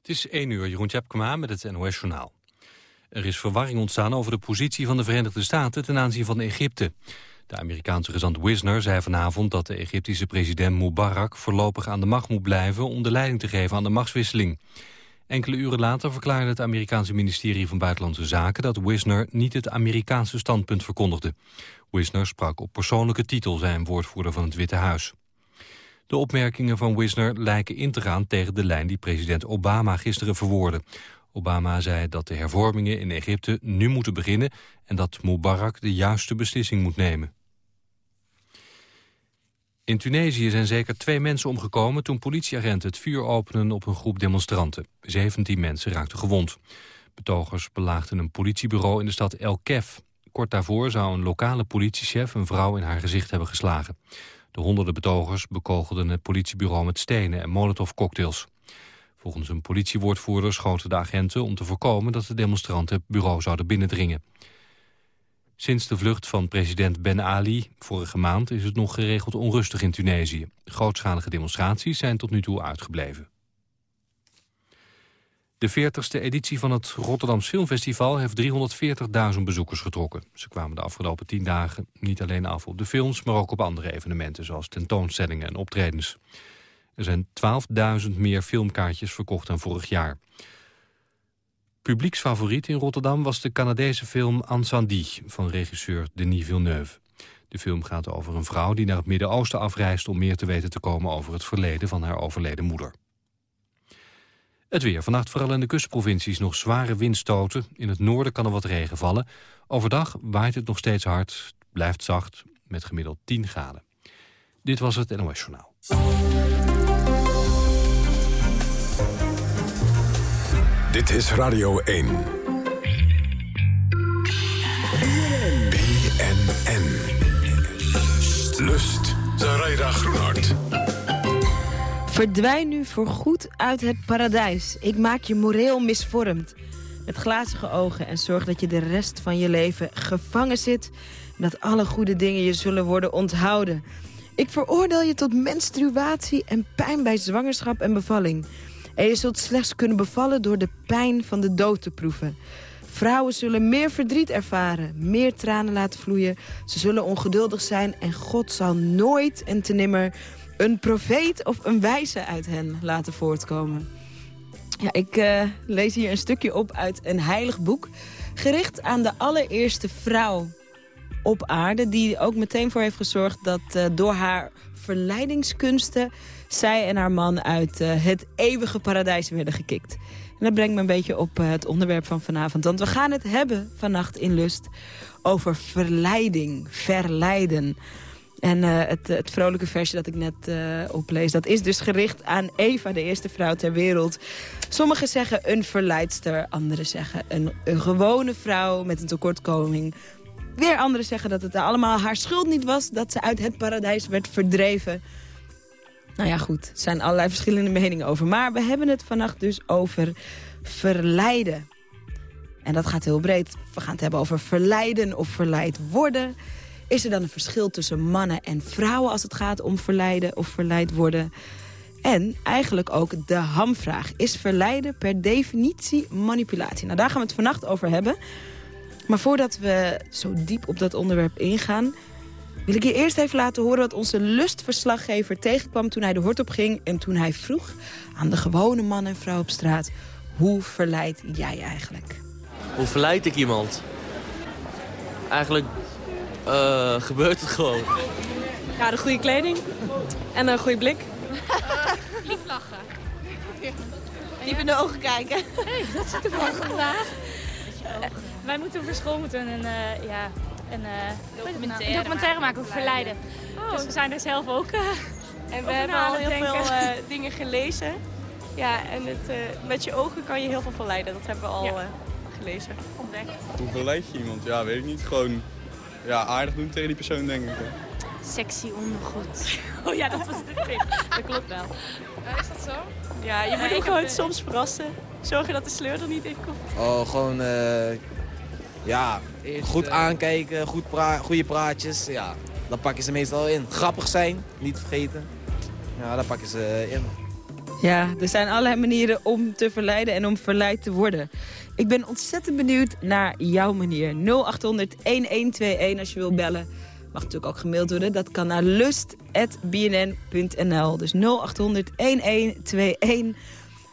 Het is 1 uur, Jeroen Tjepkema met het NOS Journaal. Er is verwarring ontstaan over de positie van de Verenigde Staten ten aanzien van Egypte. De Amerikaanse gezant Wisner zei vanavond dat de Egyptische president Mubarak voorlopig aan de macht moet blijven om de leiding te geven aan de machtswisseling. Enkele uren later verklaarde het Amerikaanse ministerie van Buitenlandse Zaken dat Wisner niet het Amerikaanse standpunt verkondigde. Wisner sprak op persoonlijke titel, zijn woordvoerder van het Witte Huis. De opmerkingen van Wisner lijken in te gaan tegen de lijn die president Obama gisteren verwoordde. Obama zei dat de hervormingen in Egypte nu moeten beginnen en dat Mubarak de juiste beslissing moet nemen. In Tunesië zijn zeker twee mensen omgekomen toen politieagenten het vuur openen op een groep demonstranten. 17 mensen raakten gewond. Betogers belaagden een politiebureau in de stad El Kef. Kort daarvoor zou een lokale politiechef een vrouw in haar gezicht hebben geslagen. De honderden betogers bekogelden het politiebureau met stenen en molotovcocktails. Volgens een politiewoordvoerder schoten de agenten om te voorkomen dat de demonstranten het bureau zouden binnendringen. Sinds de vlucht van president Ben Ali vorige maand is het nog geregeld onrustig in Tunesië. Grootschalige demonstraties zijn tot nu toe uitgebleven. De 40ste editie van het Rotterdams Filmfestival heeft 340.000 bezoekers getrokken. Ze kwamen de afgelopen tien dagen niet alleen af op de films... maar ook op andere evenementen zoals tentoonstellingen en optredens. Er zijn 12.000 meer filmkaartjes verkocht dan vorig jaar. Publieksfavoriet in Rotterdam was de Canadese film Ansandi van regisseur Denis Villeneuve. De film gaat over een vrouw die naar het Midden-Oosten afreist... om meer te weten te komen over het verleden van haar overleden moeder. Het weer. Vannacht vooral in de kustprovincies nog zware windstoten. In het noorden kan er wat regen vallen. Overdag waait het nog steeds hard, blijft zacht, met gemiddeld 10 graden. Dit was het NOS Journaal. Dit is Radio 1. BNN. Lust. Zaraida Groenhart. Verdwijn nu voorgoed uit het paradijs. Ik maak je moreel misvormd. Met glazige ogen en zorg dat je de rest van je leven gevangen zit... en dat alle goede dingen je zullen worden onthouden. Ik veroordeel je tot menstruatie en pijn bij zwangerschap en bevalling. En je zult slechts kunnen bevallen door de pijn van de dood te proeven. Vrouwen zullen meer verdriet ervaren, meer tranen laten vloeien. Ze zullen ongeduldig zijn en God zal nooit en te nimmer een profeet of een wijze uit hen laten voortkomen. Ja, ik uh, lees hier een stukje op uit een heilig boek... gericht aan de allereerste vrouw op aarde... die ook meteen voor heeft gezorgd dat uh, door haar verleidingskunsten... zij en haar man uit uh, het eeuwige paradijs werden gekikt. En dat brengt me een beetje op het onderwerp van vanavond. Want we gaan het hebben vannacht in Lust over verleiding, verleiden... En uh, het, het, vrolijke versje dat ik net uh, oplees... dat is dus gericht aan Eva, de eerste vrouw ter wereld. Sommigen zeggen een verleidster, anderen zeggen een, een gewone vrouw met een tekortkoming. Weer anderen zeggen dat het allemaal haar schuld niet was... dat ze uit het paradijs werd verdreven. Nou ja, goed, er zijn allerlei verschillende meningen over. Maar we hebben het vannacht dus over verleiden. En dat gaat heel breed. We gaan het hebben over verleiden of verleid worden... Is er dan een verschil tussen mannen en vrouwen als het gaat om verleiden of verleid worden? En eigenlijk ook de hamvraag. Is verleiden per definitie manipulatie? Nou, daar gaan we het vannacht over hebben. Maar voordat we zo diep op dat onderwerp ingaan... wil ik je eerst even laten horen wat onze lustverslaggever tegenkwam... toen hij de hort op ging en toen hij vroeg aan de gewone man en vrouw op straat... hoe verleid jij eigenlijk? Hoe verleid ik iemand? Eigenlijk uh, gebeurt het gewoon. Ja, de goede kleding en een goede blik. Lief lachen. Diep in de ogen kijken. Hey, dat zit er wel vandaag. Wij moeten voor school moeten een, uh, ja, een, uh, documentaire, een documentaire maken over verleiden. Oh. Dus we zijn er zelf ook En we hebben al heel veel dingen gelezen. Ja, en het, met je ogen kan je heel veel verleiden. Dat hebben we al ja. gelezen. Ontdekt. Hoe verleid je iemand? Ja, weet ik niet. Gewoon ja, aardig doen tegen die persoon, denk ik. Sexy ondergoed. Oh ja, dat was de tip. dat klopt wel. Ja, is dat zo? Ja, je moet hem gewoon soms verrassen. Zorgen dat de sleur er niet in komt. Oh, gewoon, uh, ja, Eerst, goed uh... aankijken, goed pra goede praatjes. Ja, dan pak je ze meestal in. Grappig zijn, niet vergeten. Ja, dan pak je ze in. Ja, er zijn allerlei manieren om te verleiden en om verleid te worden. Ik ben ontzettend benieuwd naar jouw manier. 0800-1121 als je wil bellen. Mag natuurlijk ook gemaild worden. Dat kan naar lust.bnn.nl. Dus 0800-1121.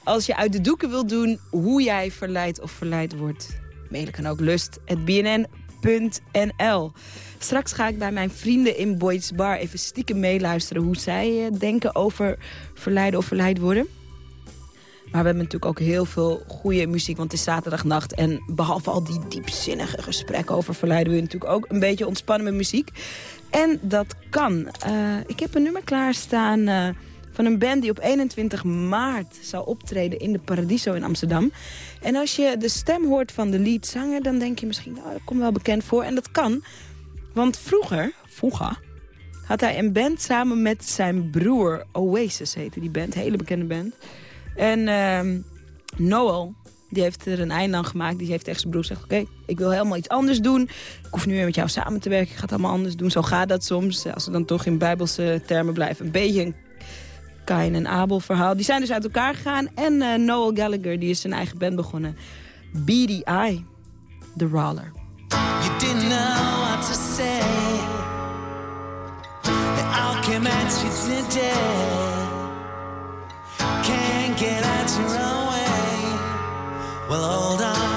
Als je uit de doeken wilt doen hoe jij verleid of verleid wordt. Mailen kan ook lust.bnn.nl. Straks ga ik bij mijn vrienden in Boyd's Bar even stiekem meeluisteren... hoe zij eh, denken over verleiden of verleid worden. Maar we hebben natuurlijk ook heel veel goede muziek, want het is zaterdagnacht. En behalve al die diepzinnige gesprekken over verleiden... we natuurlijk ook een beetje ontspannen met muziek. En dat kan. Uh, ik heb een nummer klaarstaan uh, van een band die op 21 maart zou optreden... in de Paradiso in Amsterdam. En als je de stem hoort van de leadzanger... dan denk je misschien, nou, dat komt wel bekend voor. En dat kan, want vroeger, vroeger had hij een band samen met zijn broer. Oasis heette die band, hele bekende band... En uh, Noel, die heeft er een einde aan gemaakt. Die heeft tegen zijn broer gezegd, oké, ik wil helemaal iets anders doen. Ik hoef nu meer met jou samen te werken. Ik ga het allemaal anders doen. Zo gaat dat soms. Als we dan toch in bijbelse termen blijven. Een beetje een Kain en Abel verhaal. Die zijn dus uit elkaar gegaan. En uh, Noel Gallagher, die is zijn eigen band begonnen. Eye, The Roller. You didn't know what to say. Come at you today. Get out your own way. Well, hold on.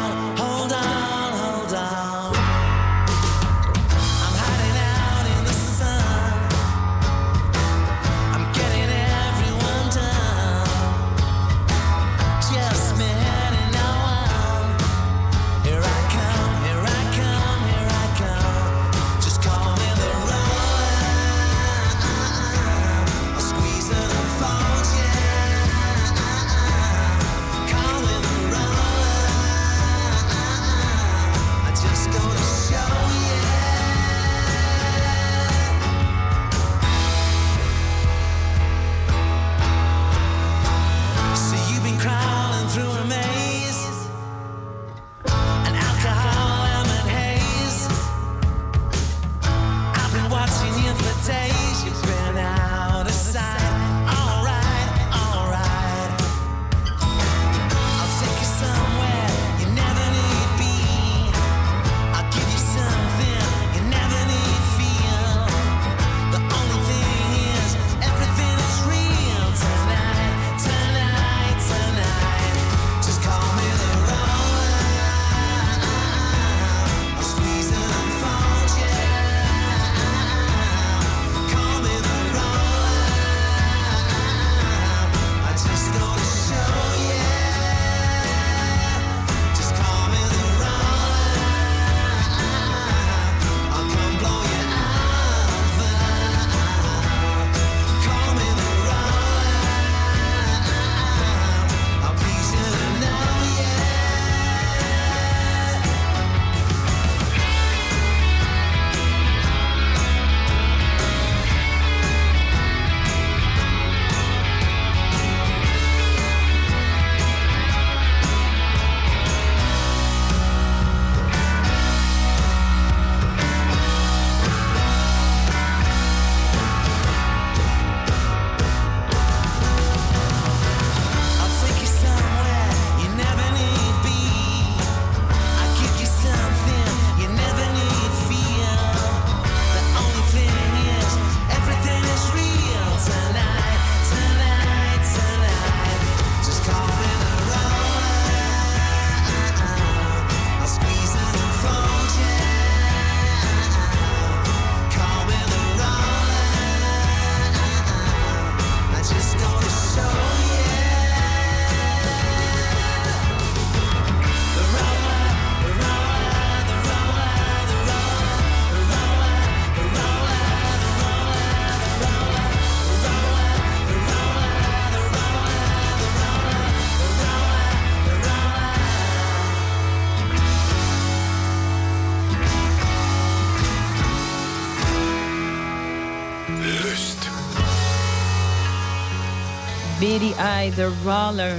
Beady Eye, The Roller.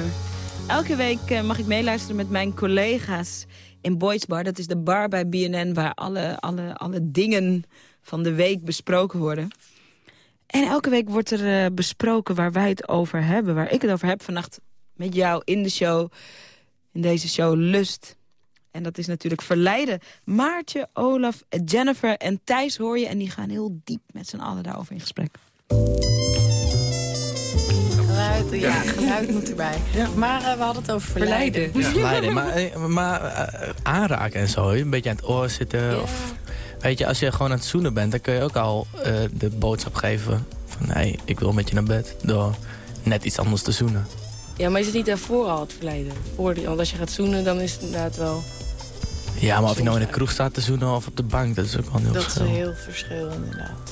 Elke week eh, mag ik meeluisteren met mijn collega's in Boys Bar. Dat is de bar bij BNN waar alle, alle, alle dingen van de week besproken worden. En elke week wordt er uh, besproken waar wij het over hebben. Waar ik het over heb vannacht met jou in de show. In deze show Lust. En dat is natuurlijk verleiden. Maartje, Olaf, Jennifer en Thijs hoor je. En die gaan heel diep met z'n allen daarover in gesprek. Geluid, ja, geluid moet erbij. Ja. Maar uh, we hadden het over verleiden. verleiden. Ja. verleiden. Maar, eh, maar uh, aanraken en zo, een beetje aan het oor zitten. Ja. Of, weet je, als je gewoon aan het zoenen bent, dan kun je ook al uh, de boodschap geven van... hé, hey, ik wil met je naar bed, door net iets anders te zoenen. Ja, maar is het niet daarvoor al het verleiden? Voor die, want als je gaat zoenen, dan is het inderdaad wel... Ja, maar of je nou in de kroeg staat te zoenen of op de bank, dat is ook wel een heel dat verschil. Dat is een heel verschil, inderdaad.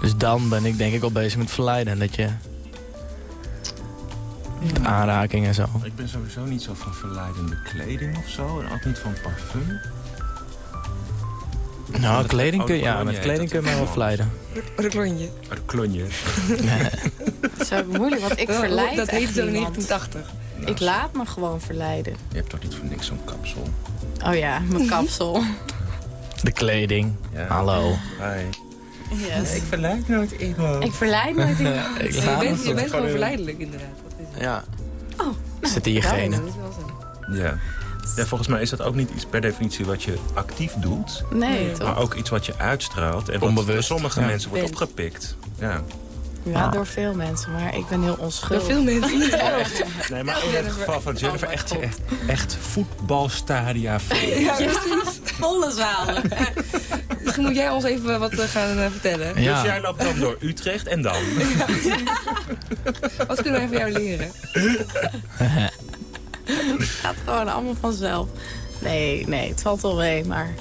Dus dan ben ik denk ik al bezig met verleiden. Dat je... Met aanraking en zo. Ik ben sowieso niet zo van verleidende kleding of zo. En ook niet van parfum. Nou, kleding kun, ja, met kleding kun je mij wel verleiden. Reklonje. Reklonje. Dat is ook moeilijk, want ik verleid Dat heet zo 1980. Nou, ik laat me gewoon verleiden. Je hebt toch niet voor niks zo'n kapsel? Oh ja, mijn kapsel. De kleding. Ja. Hallo. Hi. Yes. ik verleid nooit iemand. Ik verleid nooit iemand. ik je bent, je bent gewoon verleidelijk, inderdaad. Ja. Oh, nou, Zit in je genen. Ja. Ja, volgens mij is dat ook niet iets per definitie wat je actief doet. Nee, toch? Maar ook iets wat je uitstraalt. En Onbewust. Door sommige ja. mensen wordt opgepikt. Ja. Ja, ah. door veel mensen, maar ik ben heel onschuldig. Door veel mensen? Ja, echt, nee, maar in het geval van Jennifer oh echt, echt, echt voetbalstadia. Ja, precies. Volle zalen. Misschien moet jij ons even wat gaan uh, vertellen. Ja. Dus jij loopt dan door Utrecht en dan? wat kunnen wij van jou leren? Het gaat gewoon allemaal vanzelf. Nee, nee, het valt wel mee, maar...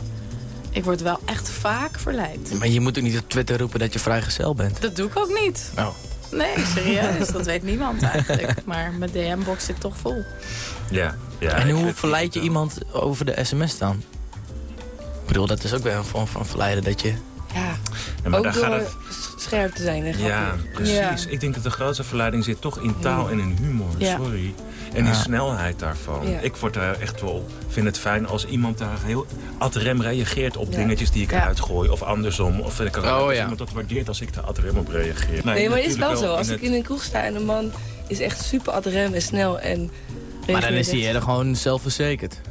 Ik word wel echt vaak verleid. Maar je moet ook niet op Twitter roepen dat je vrijgezel bent. Dat doe ik ook niet. Oh. Nee, serieus. dat weet niemand eigenlijk. Maar mijn DM-box zit toch vol. Ja. ja en hoe verleid je iemand over de sms dan? Ik bedoel, dat is ook weer een vorm van verleiden dat je... Ja, ja ook door het... scherp te zijn. Hè, ja, precies. Ja. Ik denk dat de grootste verleiding zit toch in taal en in humor. Sorry. En die snelheid daarvan. Ja. Ik word daar echt wel, vind het fijn als iemand daar heel ad rem reageert op ja. dingetjes die ik ja. uitgooi. Of andersom. Of vind ik oh, als iemand dat waardeert als ik daar ad rem op reageer. Nee, nee maar het is wel, wel zo. Als ik in een kroeg sta en een man is echt super ad rem en snel. En maar dan is hij eerder gewoon zelfverzekerd.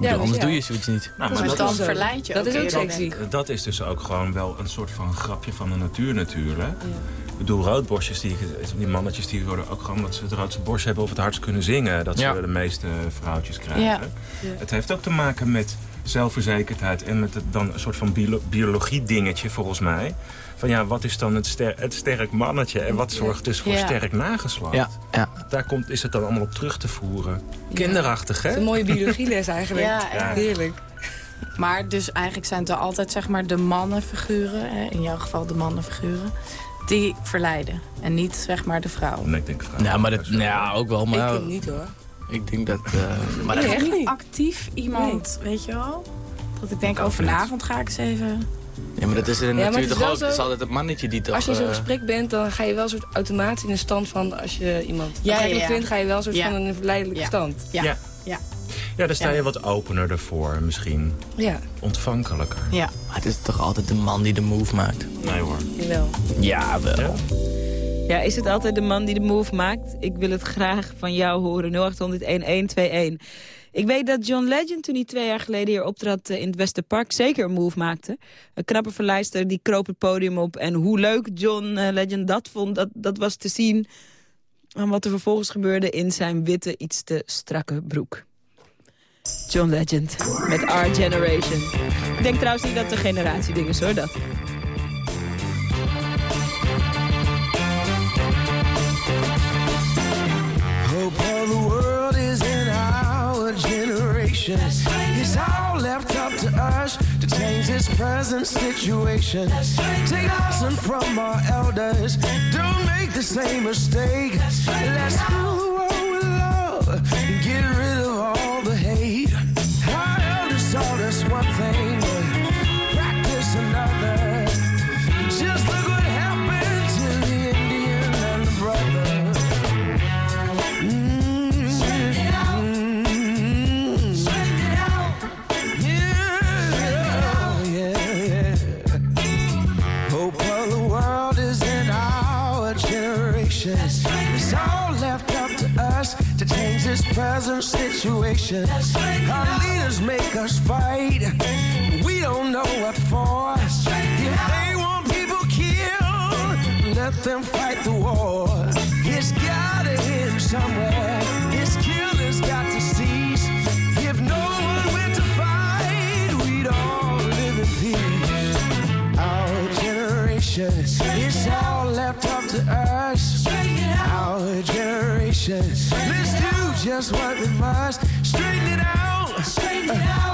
Ja, dus anders doe je zoiets niet. Nou, maar, maar dan verleid je Dat is ook sexy. Dat is dus ook gewoon wel een soort van grapje van de natuur natuurlijk. Ik bedoel, roodborstjes, die, die mannetjes die worden ook gewoon... dat ze het roodste borst hebben of het hardst kunnen zingen... dat ja. ze de meeste vrouwtjes krijgen. Ja. Ja. Het heeft ook te maken met zelfverzekerdheid... en met het, dan een soort van bio biologie dingetje volgens mij. Van ja, wat is dan het, ster het sterk mannetje... en wat zorgt dus voor sterk nageslacht? Ja. Ja. Daar komt, is het dan allemaal op terug te voeren. Kinderachtig, hè? een mooie biologieles eigenlijk. Ja, heerlijk. Maar dus eigenlijk zijn het er altijd zeg maar de mannenfiguren... Hè, in jouw geval de mannenfiguren die verleiden. En niet zeg maar de vrouw. Nee, ik denk vrouw. Ja, maar dat, ja, ook wel. Maar, ik denk niet hoor. Ik denk dat... Uh, maar nee, dat is niet actief iemand, nee. weet je wel? Dat ik denk, oh vanavond ga ik eens even... Ja, maar dat is er ja, natuurlijk toch ook. Het is altijd het mannetje die toch... Als je in zo'n uh... gesprek bent, dan ga je wel een soort automatisch in een stand van... als je iemand ja, ja, ja. vindt, ga je wel een soort van een verleidelijke stand. Ja. ja. ja. Ja, dan sta je wat opener ervoor misschien. Ja. Ontvankelijker. Ja. Maar het is toch altijd de man die de move maakt? Nee hoor. Jawel. Ja, wel. Ja? ja, is het altijd de man die de move maakt? Ik wil het graag van jou horen. 0800-1121. Ik weet dat John Legend toen hij twee jaar geleden hier optrad in het Westerpark zeker een move maakte. Een knappe verlijster die kroop het podium op. En hoe leuk John Legend dat vond, dat, dat was te zien aan wat er vervolgens gebeurde in zijn witte, iets te strakke broek. John Legend met Our Generation. Ik denk trouwens niet dat de generatie ding is hoor, dat. Generation. It's all left up to us to change this present situation. Take lesson from our elders. Don't make the same mistake. Let's rule the world with love and get rid of all the hate. Our elders taught us one thing, present situation. Our leaders make us fight. We don't know what for. If they want people killed, let them fight the war. It's gotta end somewhere. This killer's got to cease. If no one went to fight, we'd all live in peace. Our generation, it's all left up to us. Our generation, let's do just what we must. Straighten it out. Straighten it out.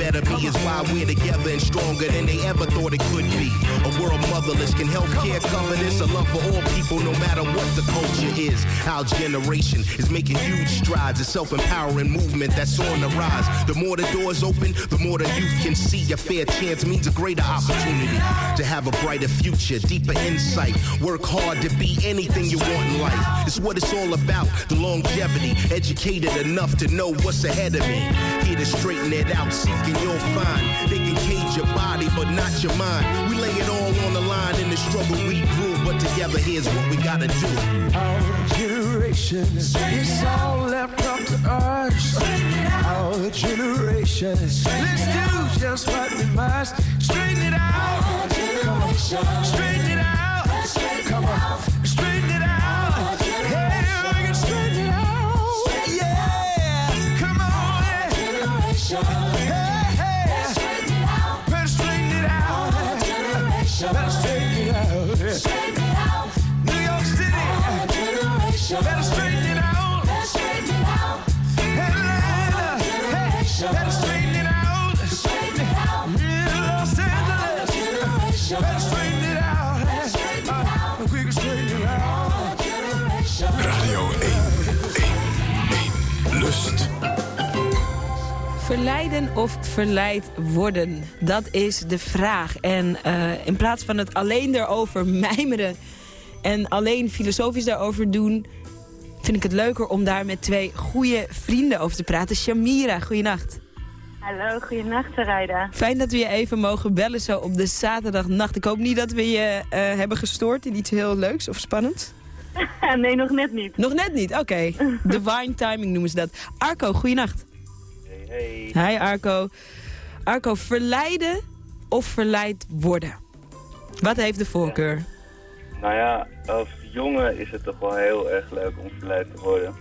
Better me. Is why we're together and stronger than they ever thought it could be. A world motherless can healthcare cover this. A love for all people, no matter what the culture is. Our generation is making huge strides. A self-empowering movement that's on the rise. The more the doors open, the more the youth can see. A fair chance means a greater opportunity to have a brighter future, deeper insight. Work hard to be anything you want in life. It's what it's all about. The longevity, educated enough to know what's ahead of me. Here to straighten it out, you'll find. They can cage your body, but not your mind. We lay it all on the line in the struggle we grew, but together here's what we gotta do. Our generation, it's all left up to us. Our generation, let's do just what we must. Straighten it out. Straighten it out. Come on. Straighten it out. Hey, we can straighten it out. Yeah. Come on. Hey, Better straighten it out. New York City. Better straighten it out. Atlanta. Hey, better straighten it out. Los Angeles. Better straighten Verleiden of verleid worden? Dat is de vraag. En eh, in plaats van het alleen erover mijmeren... en alleen filosofisch daarover doen... vind ik het leuker om daar met twee goede vrienden over te praten. Shamira, goeienacht. Hallo, goeienacht Sarayda. Fijn dat we je even mogen bellen zo op de zaterdagnacht. Ik hoop niet dat we je eh, hebben gestoord in iets heel leuks of spannends. nee, nog net niet. Nog net niet, oké. Divine timing noemen ze dat. Arco, goeienacht. Hey. Hi Arco. Arco, verleiden of verleid worden? Wat heeft de voorkeur? Nou ja, als jongen is het toch wel heel erg leuk om verleid te worden.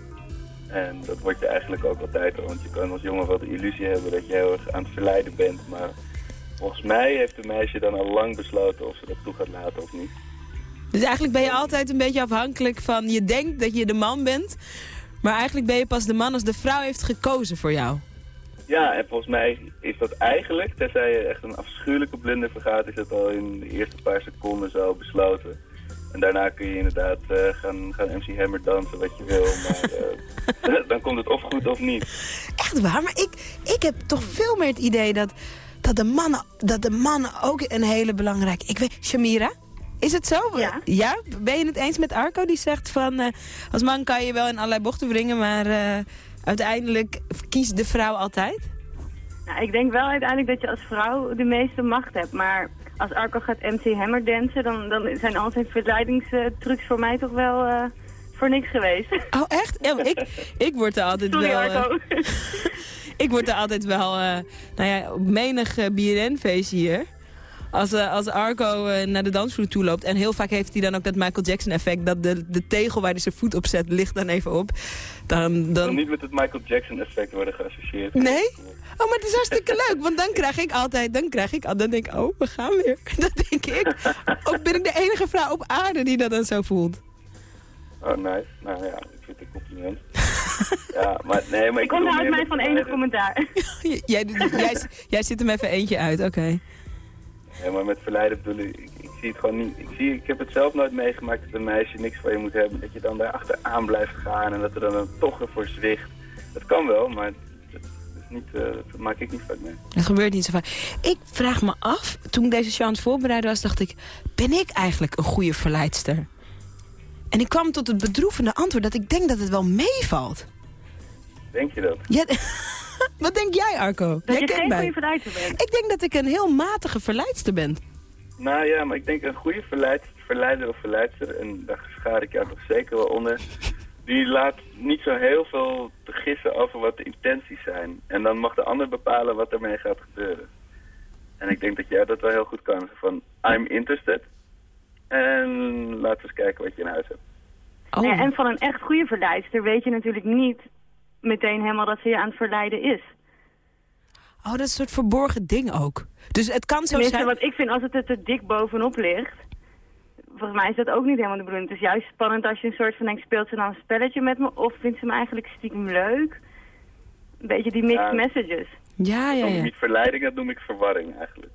En dat word je eigenlijk ook altijd al, want je kan als jongen wel de illusie hebben dat je heel erg aan het verleiden bent. Maar volgens mij heeft een meisje dan al lang besloten of ze dat toe gaat laten of niet. Dus eigenlijk ben je altijd een beetje afhankelijk van... je denkt dat je de man bent, maar eigenlijk ben je pas de man als de vrouw heeft gekozen voor jou. Ja, en volgens mij is dat eigenlijk, tenzij je echt een afschuwelijke blunder vergaat, is dat al in de eerste paar seconden zo besloten. En daarna kun je inderdaad eh, gaan, gaan MC Hammer dansen wat je wil, maar eh, dan komt het of goed of niet. Echt waar, maar ik, ik heb toch veel meer het idee dat, dat, de mannen, dat de mannen ook een hele belangrijke... Ik weet, Shamira, is het zo? Ja. ja. Ben je het eens met Arco die zegt van... eh, als man kan je wel in allerlei bochten wringen, maar eh, uiteindelijk kiest de vrouw altijd? Nou, ik denk wel uiteindelijk dat je als vrouw de meeste macht hebt. Maar als Arco gaat MC Hammer dansen, dan, dan zijn al zijn verleidingstrucs voor mij toch wel eh, voor niks geweest. Oh, echt? Ja, maar ik, ik word er altijd Sorry, wel... eh, ik word er altijd wel, eh, nou ja, op menig uh, BNN-feest hier. Als, eh, als Arco eh, naar de dansvloer toe loopt. En heel vaak heeft hij dan ook dat Michael Jackson effect. Dat de, de tegel waar hij zijn voet op zet, ligt dan even op. Dan, Dan niet met het Michael Jackson effect worden geassocieerd. Nee? Oh, maar het is hartstikke leuk. Want dan krijg ik altijd, dan krijg ik, dan denk ik, oh, we gaan weer. Dat denk ik. Of ben ik de enige vrouw op aarde die dat dan zo voelt? Oh, nice. Nou ja, ik vind het een compliment. ja, maar nee, maar ik Ik onthoud meer mij van enig commentaar. jij, jij, jij zit hem even eentje uit, oké. Ja, maar met verleiden bedoel ik, ik, ik zie het gewoon niet. Ik, zie, ik heb het zelf nooit meegemaakt dat een meisje niks van je moet hebben. Dat je dan daar achteraan blijft gaan en dat er dan een toch ervoor zwicht. Dat kan wel, maar niet, eh, dat maak ik niet vaak mee. Dat gebeurt niet zo vaak. Ik vraag me af, toen ik deze show aan het voorbereiden was, dacht ik... ben ik eigenlijk een goede verleidster? En ik kwam tot het bedroevende antwoord dat ik denk dat het wel meevalt. Denk je dat? Ja, Wat denk jij, Arco? Dat jij je geen goede verleidster bent. Ik denk dat ik een heel matige verleidster ben. Nou ja, maar ik denk een goede verleid, verleider of verleidster, en daar schaar ik jou toch zeker wel onder, die laat niet zo heel veel te gissen over wat de intenties zijn. En dan mag de ander bepalen wat ermee gaat gebeuren. En ik denk dat jij dat wel heel goed kan. Van, I'm interested. En laten we eens kijken wat je in huis hebt. Oh. Ja, en van een echt goede verleidster weet je natuurlijk niet meteen helemaal dat ze je aan het verleiden is. Oh, dat is een soort verborgen ding ook. Dus het kan zo Tenminste, zijn... wat ik vind, als het er te dik bovenop ligt... Volgens mij is dat ook niet helemaal de bedoeling. Het is juist spannend als je een soort van denkt... speelt ze nou een spelletje met me? Of vindt ze me eigenlijk stiekem leuk? Een beetje die mixed Ja. messages. Ja, ja, Dat noem ik ja. niet verleiding, dat noem ik verwarring eigenlijk.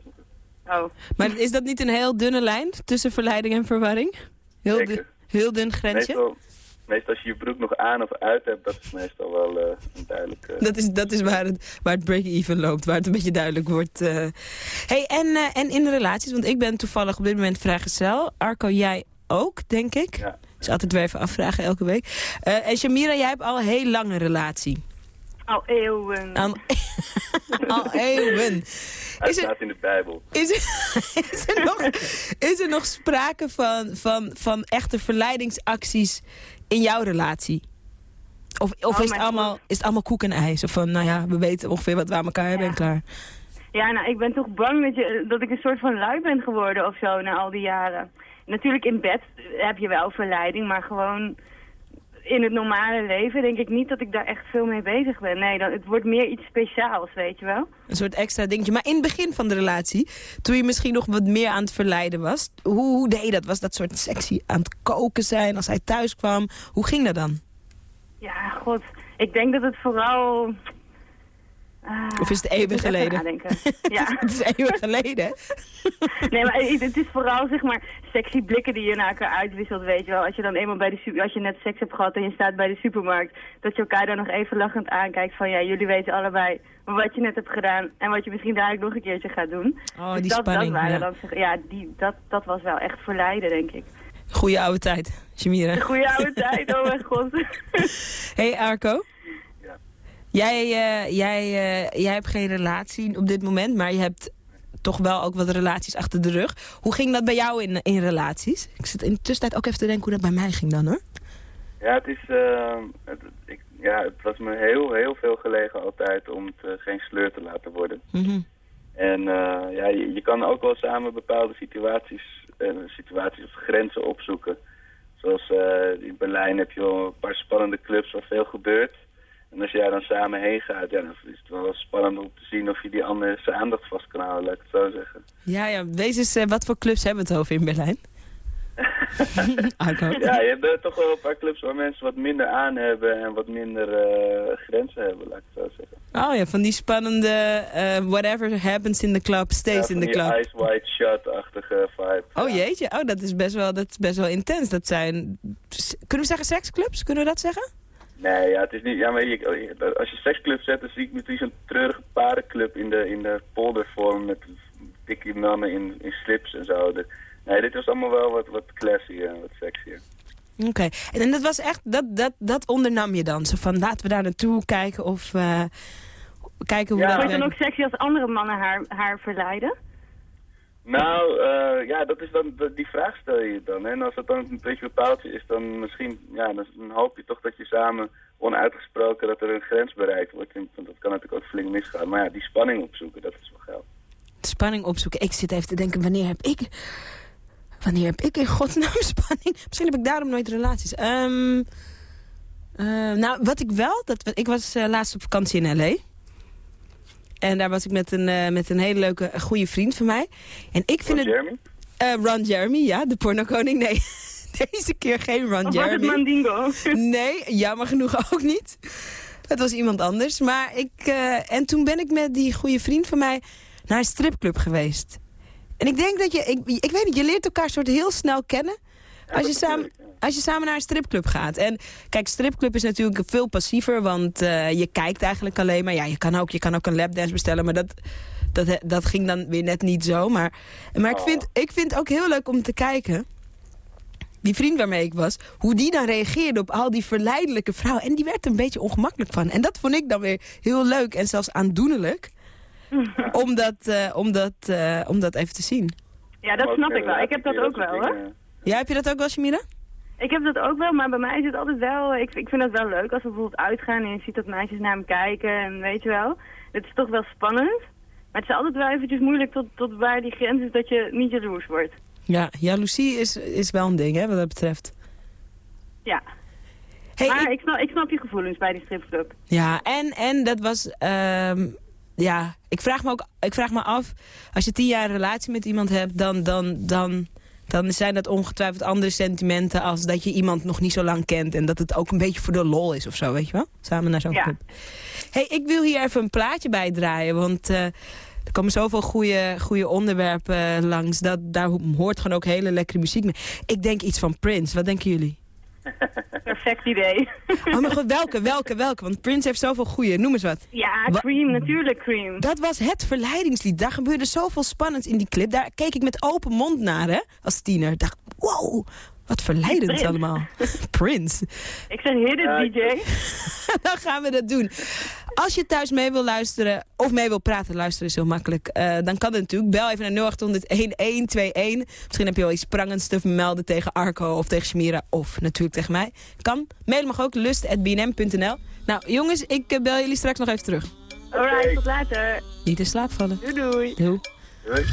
Oh. Maar is dat niet een heel dunne lijn tussen verleiding en verwarring? Heel, dun, heel dun grensje? Meestal, meestal als je je broek nog aan of uit hebt, dat is meestal wel eh, een duidelijk... eh, Dat is, dat is waar het, waar het break-even loopt, waar het een beetje duidelijk wordt. eh. hey, en, eh, en in relaties, want ik ben toevallig op dit moment vrijgezel. Arco, jij ook, denk ik. Ja. Dus altijd weer even afvragen elke week. Eh, en Shamira, jij hebt al een heel lange relatie. Al eeuwen. Al, al eeuwen. Hij Is er, staat in de Bijbel. is, er, is, er nog, is er nog sprake van, van, van echte verleidingsacties in jouw relatie? Of, of Oh, is, het allemaal, is het allemaal koek en ijs? Of van, nou ja, we weten ongeveer wat we aan elkaar hebben en klaar. Ja, nou, ik ben toch bang dat, je, dat ik een soort van lui ben geworden of zo na al die jaren. Natuurlijk in bed heb je wel verleiding, maar gewoon in het normale leven denk ik niet dat ik daar echt veel mee bezig ben. Nee, dan, het wordt meer iets speciaals, weet je wel. Een soort extra dingetje. Maar in het begin van de relatie, toen je misschien nog wat meer aan het verleiden was... hoe, hoe deed je dat? Was dat soort sexy aan het koken zijn als hij thuis kwam? Hoe ging dat dan? Ja, god. Ik denk dat het vooral... Ah, Of is het eeuwen geleden? Ja. het is eeuwen geleden? Nee, maar het is vooral zeg maar sexy blikken die je naar elkaar uitwisselt, weet je wel. Als je dan eenmaal bij de super, als je net seks hebt gehad en je staat bij de supermarkt, dat je elkaar dan nog even lachend aankijkt van ja, jullie weten allebei wat je net hebt gedaan en wat je misschien dadelijk nog een keertje gaat doen. Oh, Dus die dat, spanning, Dat waren ja. dan, zeg- ja, die, dat, dat was wel echt verleiden, denk ik. Goeie oude tijd, Shamira. De goede oude tijd, oh mijn god. hey Arco. Jij, eh, jij, eh, jij hebt geen relatie op dit moment, maar je hebt toch wel ook wat relaties achter de rug. Hoe ging dat bij jou in, in relaties? Ik zit in de tussentijd ook even te denken hoe dat bij mij ging dan hoor. Ja, het is... eh, het, ik, ja, het was me heel, heel veel gelegen altijd om het eh, geen sleur te laten worden. Mhm. En ja, je, je kan ook wel samen bepaalde situaties, situaties of grenzen opzoeken. Zoals in Berlijn heb je wel een paar spannende clubs waar veel gebeurt. En als je daar dan samen heen gaat, ja, dan is het wel spannend om te zien of je die ander zijn aandacht vast kan houden, laat ik het zo zeggen. Ja, ja. Wees eens, eh, wat voor clubs hebben we het over in Berlijn? Ja, je hebt eh, toch wel een paar clubs waar mensen wat minder aan hebben en wat minder eh, grenzen hebben, laat ik het zo zeggen. Oh ja, van die spannende whatever happens in the club, stays Ja, in the die club. Ice White Shut-achtige vibe. Oh jeetje, oh, dat, is best wel, dat is best wel intens. Dat zijn, kunnen we zeggen seksclubs? Kunnen we dat zeggen? Nee, ja, het is niet. Ja, maar je, als je seksclub zet, dan zie ik meteen zo'n treurige parenclub in de, in de poldervorm met dikke mannen in, in slips en zo. De- nee, dit was allemaal wel wat, wat classy en wat sexier. Oké, en, en dat was echt, dat, dat, dat ondernam je dan? Zo van, laten we daar naartoe kijken of eh, kijken hoe Vond dat je dan ook sexy als andere mannen haar, haar verleiden? Nou, eh, ja, dat is dan, die vraag stel je dan. Hè? En als dat dan een beetje een is, dan misschien, ja, dan, hoop je toch dat je samen onuitgesproken dat er een grens bereikt wordt. Want dat kan natuurlijk ook flink misgaan. Maar ja, die spanning opzoeken, dat is wel geld. Spanning opzoeken. Ik zit even te denken, wanneer heb ik... Wanneer heb ik in godsnaam spanning? Misschien heb ik daarom nooit relaties. Ehm, eh, nou, wat ik wel... Dat, ik was eh, laatst op vakantie in L.A. En daar was ik met een, eh, met een hele leuke, eh, goede vriend van mij. En ik vind Ron het... Jeremy? Eh, Ron Jeremy, ja, de pornokoning. Nee, deze keer geen Ron Of was het Jeremy. Mandingo? Nee, jammer genoeg ook niet. Het was iemand anders. Maar ik, en toen ben ik met die goede vriend van mij naar een stripclub geweest. En ik denk dat je, ik, ik weet niet, je leert elkaar soort heel snel kennen. Als je, samen, als je samen naar een stripclub gaat. En kijk, stripclub is natuurlijk veel passiever. Want eh, je kijkt eigenlijk alleen maar. Ja, je kan ook, je kan ook een lapdance bestellen. Maar dat, dat, dat ging dan weer net niet zo. Maar, maar ik, vind, ik vind het ook heel leuk om te kijken. die vriend waarmee ik was... hoe die dan reageerde op al die verleidelijke vrouwen. En die werd er een beetje ongemakkelijk van. En dat vond ik dan weer heel leuk en zelfs aandoenlijk. om, dat, uh, om, dat, uh, om dat even te zien. Ja, dat snap ik wel. Ik heb dat ook wel, hoor. Ja, heb je dat ook wel, Shamira? Ik heb dat ook wel, maar bij mij is het altijd wel... Ik, ik vind het wel leuk als we bijvoorbeeld uitgaan en je ziet dat meisjes naar me kijken en weet je wel. Het is toch wel spannend. Maar het is altijd wel eventjes moeilijk tot, tot waar die grens is dat je niet jaloers wordt. Ja, jaloezie is, is wel een ding, hè, wat dat betreft. Ja. Hey, maar ik... snap, ik snap je gevoelens bij die stripclub. Ja, en, en dat was... Uh, ja, ik vraag me ook ik vraag me af... Als je tien jaar een relatie met iemand hebt, dan... dan, dan dan zijn dat ongetwijfeld andere sentimenten als dat je iemand nog niet zo lang kent. En dat het ook een beetje voor de lol is of zo, weet je wel? Samen naar zo'n ja. club. hey, ik wil hier even een plaatje bij draaien, want... Uh, er komen zoveel goede, goede onderwerpen langs. Dat, daar hoort gewoon ook hele lekkere muziek mee. Ik denk iets van Prince. Wat denken jullie? Perfect idee. Oh welke, welke, welke? Want Prince heeft zoveel goede. Noem eens wat. Ja, Cream, natuurlijk Cream. Dat was het verleidingslied. Daar gebeurde zoveel spannends in die clip. Daar keek ik met open mond naar, hè, als tiener. Ik dacht, wow, wat verleidend Prince. allemaal. Prince. Ik zeg hit it, DJ. Dan gaan we dat doen. Als je thuis mee wil luisteren of mee wil praten, luisteren is heel makkelijk. Uh, dan kan het natuurlijk. Bel even naar 0800 1121. Misschien heb je wel iets sprangends te vermelden tegen Arco of tegen Smira of natuurlijk tegen mij. Kan. Mail mag ook lust.bnm.nl. Nou jongens, ik uh, bel jullie straks nog even terug. Alright, tot later. Niet in slaap vallen. Doei doei. Doei. doei.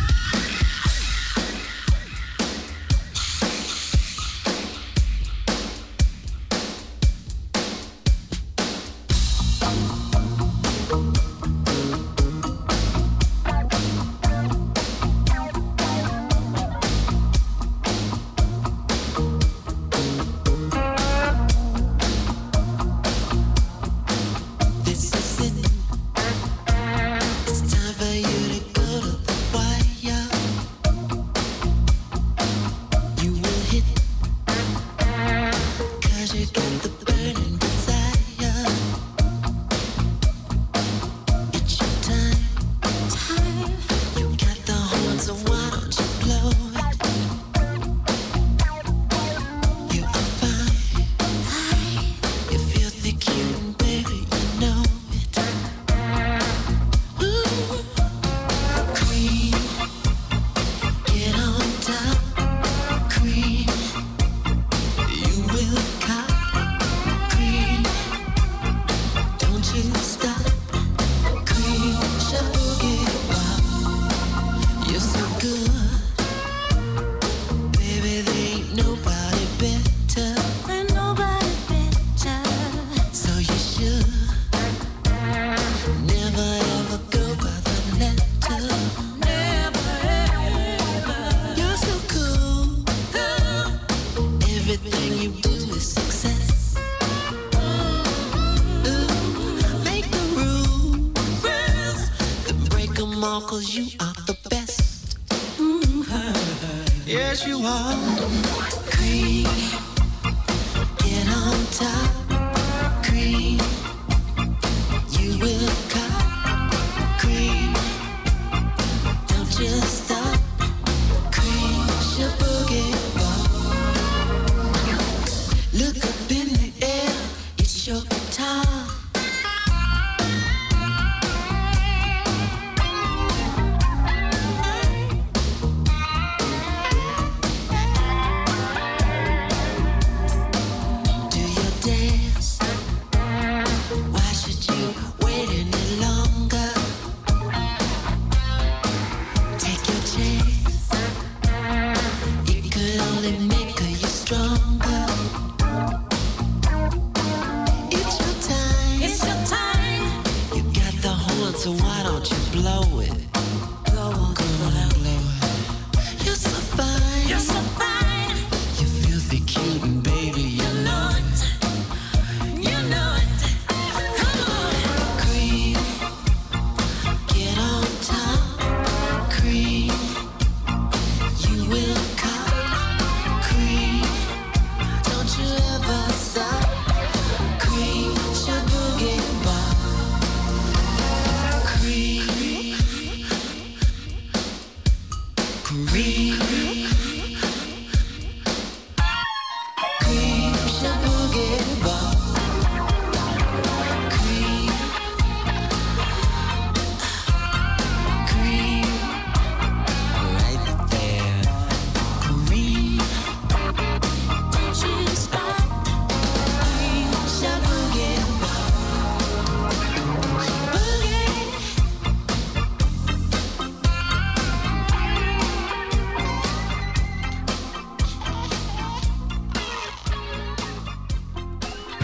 cause you are the best. Mm -hmm. Yes, you are. Queen, get on top.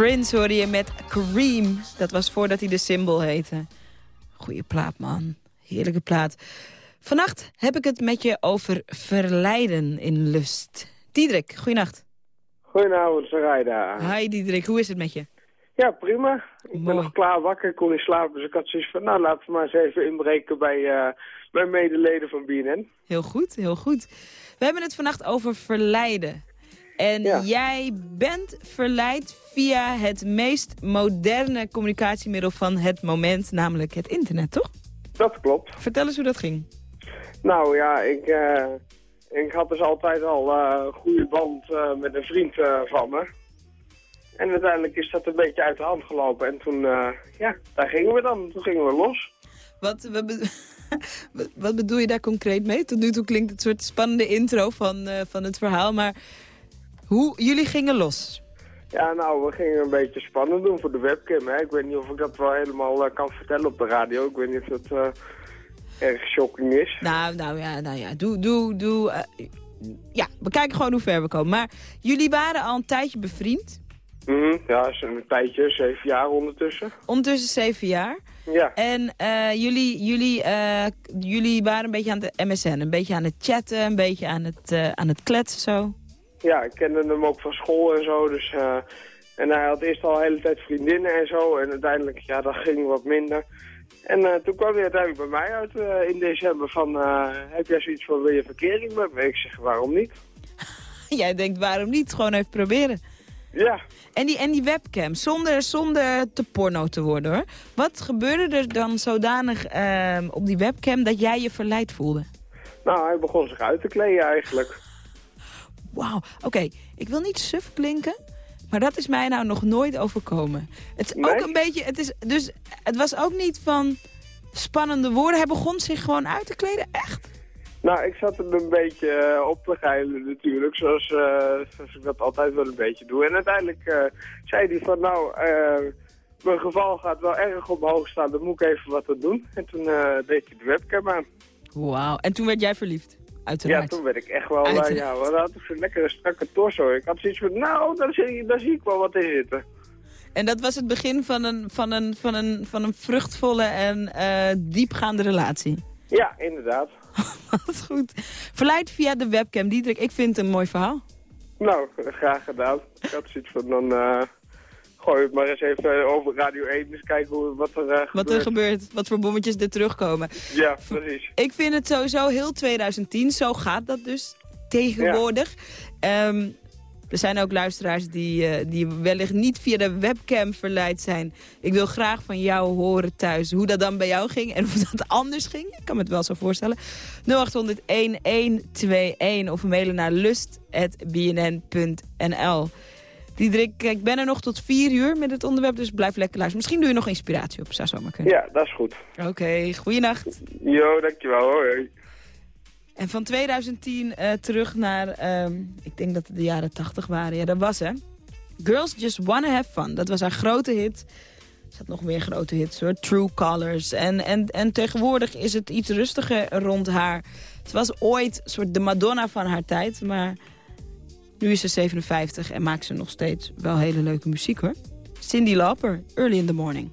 Prince hoorde je met Cream. Dat was voordat hij de Symbol heette. Goeie plaat, man. Heerlijke plaat. Vannacht heb ik het met je over verleiden in lust. Diederik, goeienacht. Goedenavond, Sarayda. Hi Diederik, hoe is het met je? Ja, prima. Ik ben nog klaar wakker, ik kon niet slapen. Dus ik had zoiets van, nou laten we maar eens even inbreken bij, uh, bij medeleden van BNN. Heel goed, heel goed. We hebben het vannacht over verleiden. En jij bent verleid via het meest moderne communicatiemiddel van het moment, namelijk het internet, toch? Dat klopt. Vertel eens hoe dat ging. Nou ja, ik, uh, ik had dus altijd al uh, een goede band uh, met een vriend van me. En uiteindelijk is dat een beetje uit de hand gelopen. En toen, ja, daar gingen we dan. Toen gingen we los. Wat, wat, wat bedoel je daar concreet mee? Tot nu toe klinkt het een soort spannende intro van, van het verhaal. Maar hoe, jullie gingen los? Ja, nou, we gingen een beetje spannend doen voor de webcam. Hè. Ik weet niet of ik dat wel helemaal uh, kan vertellen op de radio. Ik weet niet of dat uh, erg shocking is. Nou, nou ja, nou ja, doe, doe, doe. Uh, ja, we kijken gewoon hoe ver we komen. Maar jullie waren al een tijdje bevriend? Mm -hmm, ja, een tijdje, zeven jaar ondertussen. Ondertussen zeven jaar? Ja. En jullie, jullie, jullie waren een beetje aan de MSN, een beetje aan het chatten, een beetje aan het, aan het kletsen zo? Ja, ik kende hem ook van school en zo. Dus, uh, en hij had eerst al de hele tijd vriendinnen en zo. En uiteindelijk, ja, dat ging wat minder. En uh, toen kwam hij uiteindelijk bij mij uit uh, in december van... heb jij zoiets van, wil je verkering met me? Ik zeg, waarom niet? jij denkt, waarom niet? Gewoon even proberen. Ja. En die, en die webcam, zonder, zonder te porno te worden hoor. Wat gebeurde er dan zodanig op die webcam dat jij je verleid voelde? Nou, hij begon zich uit te kleden eigenlijk wauw. Oké, ik wil niet suf klinken, maar dat is mij nou nog nooit overkomen. Het is ook een beetje, het, is, dus, het was ook niet van spannende woorden. Hij begon zich gewoon uit te kleden, echt? Nou, ik zat hem een beetje uh, op te geilen natuurlijk, zoals, uh, zoals, ik dat altijd wel een beetje doe. En uiteindelijk uh, zei hij van, nou, mijn geval gaat wel erg omhoog staan, dan moet ik even wat aan doen. En toen deed hij de webcam aan. Wauw, en toen werd jij verliefd? Uiteraard. Ja, toen werd ik echt wel, uh, ja, we hadden een lekkere strakke torso. Ik had zoiets van, nou, daar zie, daar zie ik wel wat in zitten. En dat was het begin van een, van een, van een, van een vruchtvolle en uh, diepgaande relatie? Ja, inderdaad. Wat goed. Verleid via de webcam. Diederik, ik vind het een mooi verhaal. Nou, graag gedaan. Ik had zoiets van, dan... Uh, gooi het maar eens even over Radio 1. Dus kijken hoe, wat er uh, Wat gebeurt. er gebeurt. Wat voor bommetjes er terugkomen. Ja, precies. Ik vind het sowieso heel 2010. Zo gaat dat dus tegenwoordig. Ja. Um, er zijn ook luisteraars die, uh, die wellicht niet via de webcam verleid zijn. Ik wil graag van jou horen thuis hoe dat dan bij jou ging en hoe dat anders ging. Ik kan me het wel zo voorstellen. 0800-1121 of mailen naar lust.bnn.nl. Diederik, ik ben er nog tot vier uur met het onderwerp, dus blijf lekker luisteren. Misschien doe je nog inspiratie op, zou zomaar kunnen. Ja, dat is goed. Oké, okay, goeienacht. Jo, dankjewel. Hoi. En van 2010 uh, terug naar, um, ik denk dat het de jaren 80 waren. Ja, dat was hè. Girls Just Wanna Have Fun. Dat was haar grote hit. Er zat nog meer grote hits hoor. True Colors. En, en, en tegenwoordig is het iets rustiger rond haar. Het was ooit soort de Madonna van haar tijd, maar... Nu is ze 57 en maakt ze nog steeds wel hele leuke muziek hoor. Cindy Lauper, Early in the Morning.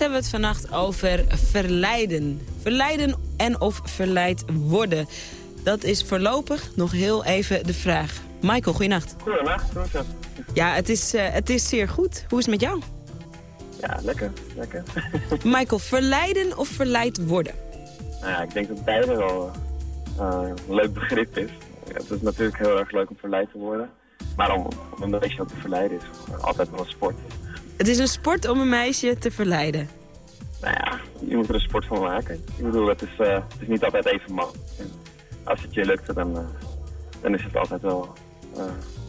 Hebben we het vannacht over verleiden. Verleiden en of verleid worden. Dat is voorlopig nog heel even de vraag. Michael, goeienacht. Goedenacht, hoe is het? Ja, het is, eh, het is zeer goed. Hoe is het met jou? Ja, lekker, lekker. Michael, verleiden of verleid worden? nou ja, ik denk dat beide wel eh, een leuk begrip is. Ja, het is natuurlijk heel erg leuk om verleid te worden. Maar om, om een meisje te verleiden is altijd wel een sport. Het is een sport om een meisje te verleiden. Nou ja, je moet er een sport van maken. Ik bedoel, het is, eh, het is niet altijd even man. Als het je lukt, dan, eh, dan is het altijd wel...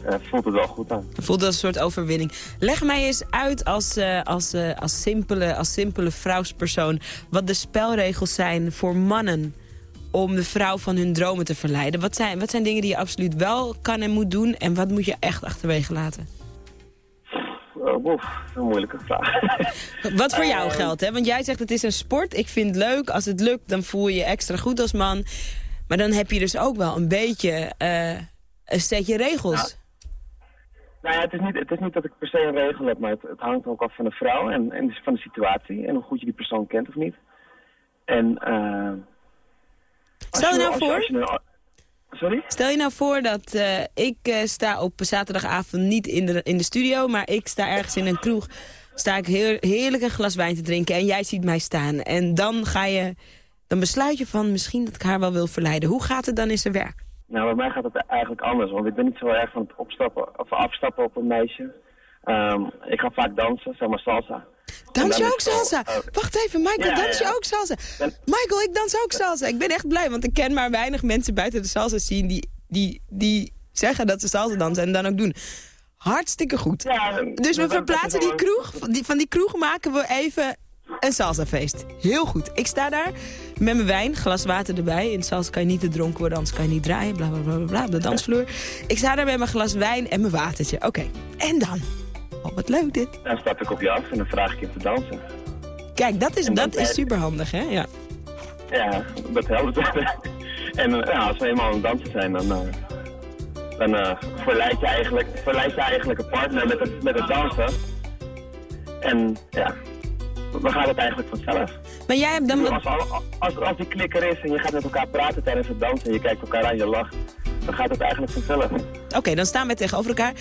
eh, voelt het wel goed aan. Voelt als een soort overwinning. Leg mij eens uit als, eh, als, als, simpele, als simpele vrouwspersoon... wat de spelregels zijn voor mannen om de vrouw van hun dromen te verleiden. Wat zijn, wat zijn dingen die je absoluut wel kan en moet doen... en wat moet je echt achterwege laten? Oh, boef, een moeilijke vraag. Wat voor jou geldt, hè? Want jij zegt het is een sport. Ik vind het leuk. Als het lukt, dan voel je je extra goed als man. Maar dan heb je dus ook wel een beetje eh, een setje regels. Nou ja, het is, niet, het is niet dat ik per se een regel heb, maar het, het hangt ook af van de vrouw en, en dus van de situatie. En hoe goed je die persoon kent of niet. En, eh Stel je nou voor- je sorry? Stel je nou voor dat eh, ik sta op zaterdagavond niet in de, in de studio... maar ik sta ergens in een kroeg. Sta ik heel, heerlijk een glas wijn te drinken en jij ziet mij staan. En dan ga je... Dan besluit je van misschien dat ik haar wel wil verleiden. Hoe gaat het dan in zijn werk? Nou, bij mij gaat het eigenlijk anders, want ik ben niet zo erg van het opstappen of afstappen op een meisje. Ehm, ik ga vaak dansen, zeg maar salsa. Dans je ook wel, salsa? eh, Wacht even, Michael, ja, dans je ja. ook salsa? Michael, ik dans ook salsa. Ik ben echt blij, want ik ken maar weinig mensen buiten de salsa zien... die, die, die zeggen dat ze salsa dansen en dan ook doen. Hartstikke goed. dus we verplaatsen die kroeg. Die, van die kroeg maken we even een salsafeest. Heel goed. Ik sta daar met mijn wijn, glas water erbij. In salsa kan je niet te dronken worden, anders kan je niet draaien. Bla, bla, bla, bla, de dansvloer. Ik sta daar met mijn glas wijn en mijn watertje. Oké, en dan? Oh, wat leuk dit. Dan stap ik op je af en dan vraag ik je te dansen. Kijk, dat is, dat is bij- superhandig, hè? Ja. Ja, dat helpt. en eh, ja, als we eenmaal aan het dansen zijn, dan, eh, dan eh, verleid, je eigenlijk, verleid je eigenlijk een partner met het, met het dansen. En ja, dan gaat het eigenlijk vanzelf. Maar jij hebt dan... Als, als, als die klikker is en je gaat met elkaar praten tijdens het dansen en je kijkt elkaar aan, je lacht, dan gaat het eigenlijk vanzelf. Oké, dan staan wij tegenover elkaar.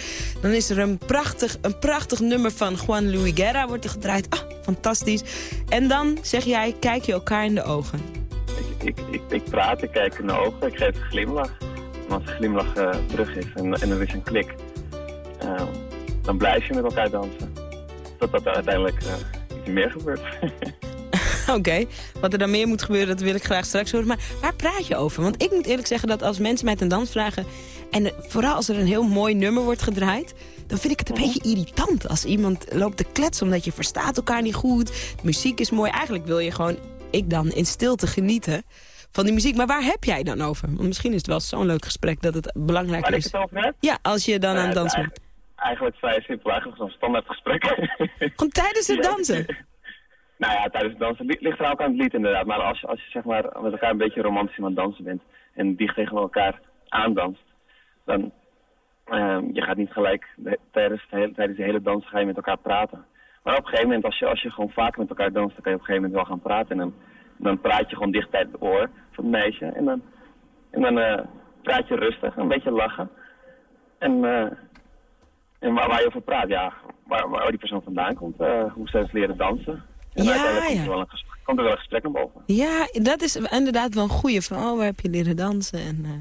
Dan is er een prachtig, een prachtig nummer van Juan Luis Guerra wordt er gedraaid. Ah, fantastisch. En dan zeg jij, kijk je elkaar in de ogen. Ik, ik, ik praat, ik kijk in de ogen, ik geef een glimlach. En als de glimlach eh, terug is en, en er is een klik, eh, dan blijf je met elkaar dansen. Totdat uiteindelijk eh, meer gebeurt. Oké, wat er dan meer moet gebeuren, dat wil ik graag straks horen. Maar waar praat je over? Want ik moet eerlijk zeggen dat als mensen mij ten dans vragen... en vooral als er een heel mooi nummer wordt gedraaid... dan vind ik het een beetje irritant als iemand loopt te kletsen... omdat je verstaat elkaar niet goed, de muziek is mooi. Eigenlijk wil je gewoon, ik dan, in stilte genieten van die muziek. Maar waar heb jij dan over? Want misschien is het wel zo'n leuk gesprek dat het belangrijk Waar ik is. het over heb? Ja, als je dan aan het Eh, dansen eigenlijk- Eigenlijk vrij simpel, eigenlijk zo'n standaard gesprek. Gewoon tijdens het dansen? Nou ja, tijdens het dansen li- ligt er ook aan het lied inderdaad. Maar als, als je zeg maar met elkaar een beetje romantisch aan het dansen bent en dicht tegen elkaar aandanst, dan ehm je gaat niet gelijk de- tijdens, de hele, tijdens de hele dans ga je met elkaar praten. Maar op een gegeven moment, als je, als je gewoon vaker met elkaar danst, dan kan je op een gegeven moment wel gaan praten. En dan, dan praat je gewoon dicht bij het oor van het meisje. En dan, en dan eh, praat je rustig, een beetje lachen. En, eh, en waar, waar je over praat, ja, waar, waar die persoon vandaan komt, eh, hoe ze leren dansen. En Ja, uiteindelijk komt, ja. er wel een gesprek, komt er wel een gesprek naar boven. Ja, dat is inderdaad wel een goeie. Van, oh, waar heb je leren dansen? En, eh,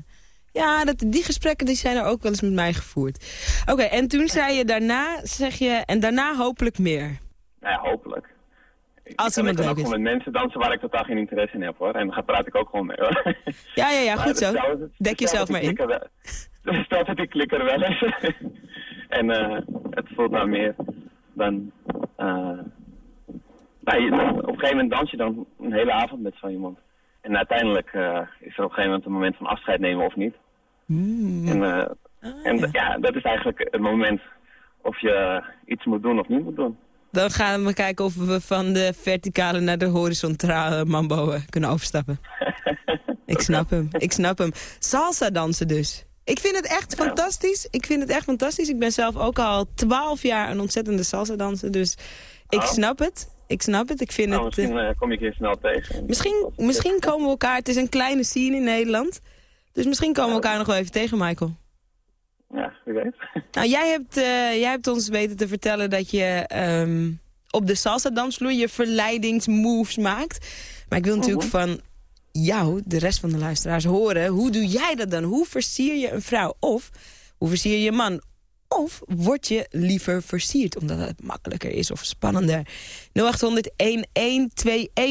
ja, dat, die gesprekken die zijn er ook wel eens met mij gevoerd. Oké, en toen zei je daarna, zeg je, en daarna hopelijk meer. Nou ja, hopelijk. Als ik kan, iemand ik leuk is. gewoon met mensen dansen waar ik totaal geen interesse in heb hoor. En daar praat ik ook gewoon mee hoor. Ja, ja, ja, goed zo. Dek jezelf maar in. Stel dat die klikker wel is. En eh, het voelt nou meer dan... eh, nou, je- op een gegeven moment dans je dan een hele avond met zo iemand. En uiteindelijk eh, is er op een gegeven moment een moment van afscheid nemen of niet. Mm. En, uh, en ja. dat is eigenlijk het moment of je iets moet doen of niet moet doen. Dan gaan we kijken of we van de verticale naar de horizontale mambo kunnen overstappen. ik snap hem, ik snap hem. Salsa dansen dus. Ik vind het echt fantastisch. Ik vind het echt fantastisch. Ik ben zelf ook al twaalf jaar een ontzettende salsa danser. Dus ik oh. snap het. Ik snap het. Ik vind nou, het, misschien uh, kom je keer snel tegen. Misschien, misschien komen we elkaar... Het is een kleine scene in Nederland. Dus misschien komen we elkaar nog wel even tegen, Michael. Ja, wie weet. Nou, jij hebt, uh, jij hebt ons weten te vertellen dat je um, op de salsa-dansvloer je verleidingsmoves maakt. Maar ik wil natuurlijk mhm. van jou, de rest van de luisteraars, horen. Hoe doe jij dat dan? Hoe versier je een vrouw? Of hoe versier je een man? Of word je liever versierd omdat het makkelijker is of spannender? 0800-1121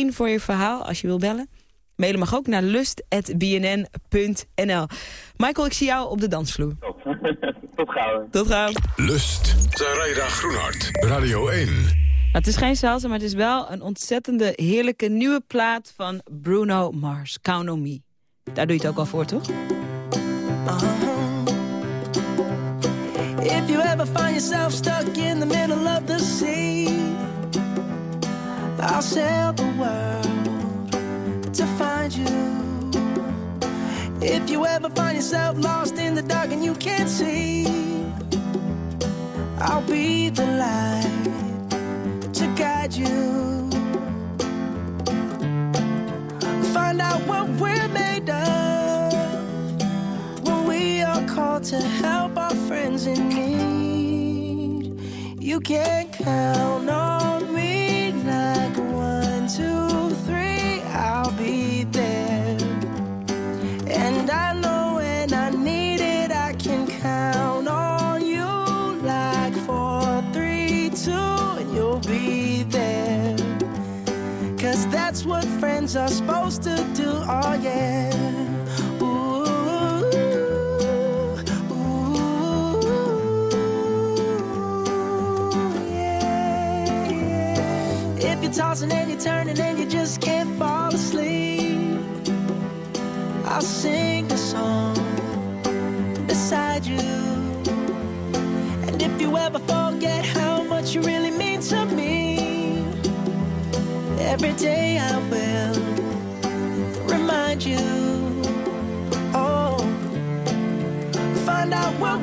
voor je verhaal als je wil bellen. Mailen mag ook naar lust.bnn.nl. Michael, ik zie jou op de dansvloer. Tot gauw. Tot gauw. Lust. Zaraida Groenhart. Radio 1. Het is geen salsa, maar het is wel een ontzettende heerlijke nieuwe plaat van Bruno Mars. Count on Me. Daar doe je het ook al voor, toch? Uh -huh. If you ever find yourself stuck in the middle of the sea I'll sail the world to find you If you ever find yourself lost in the dark and you can't see I'll be the light to you. Find out what we're made of When we are called to help our friends in need. You can count on me like one, two, friends are supposed to do, oh yeah. Ooh, ooh, yeah. If you're tossing and you're turning and you just can't fall asleep I'll sing a song beside you. And if you ever forget how much you really mean to me Every day I will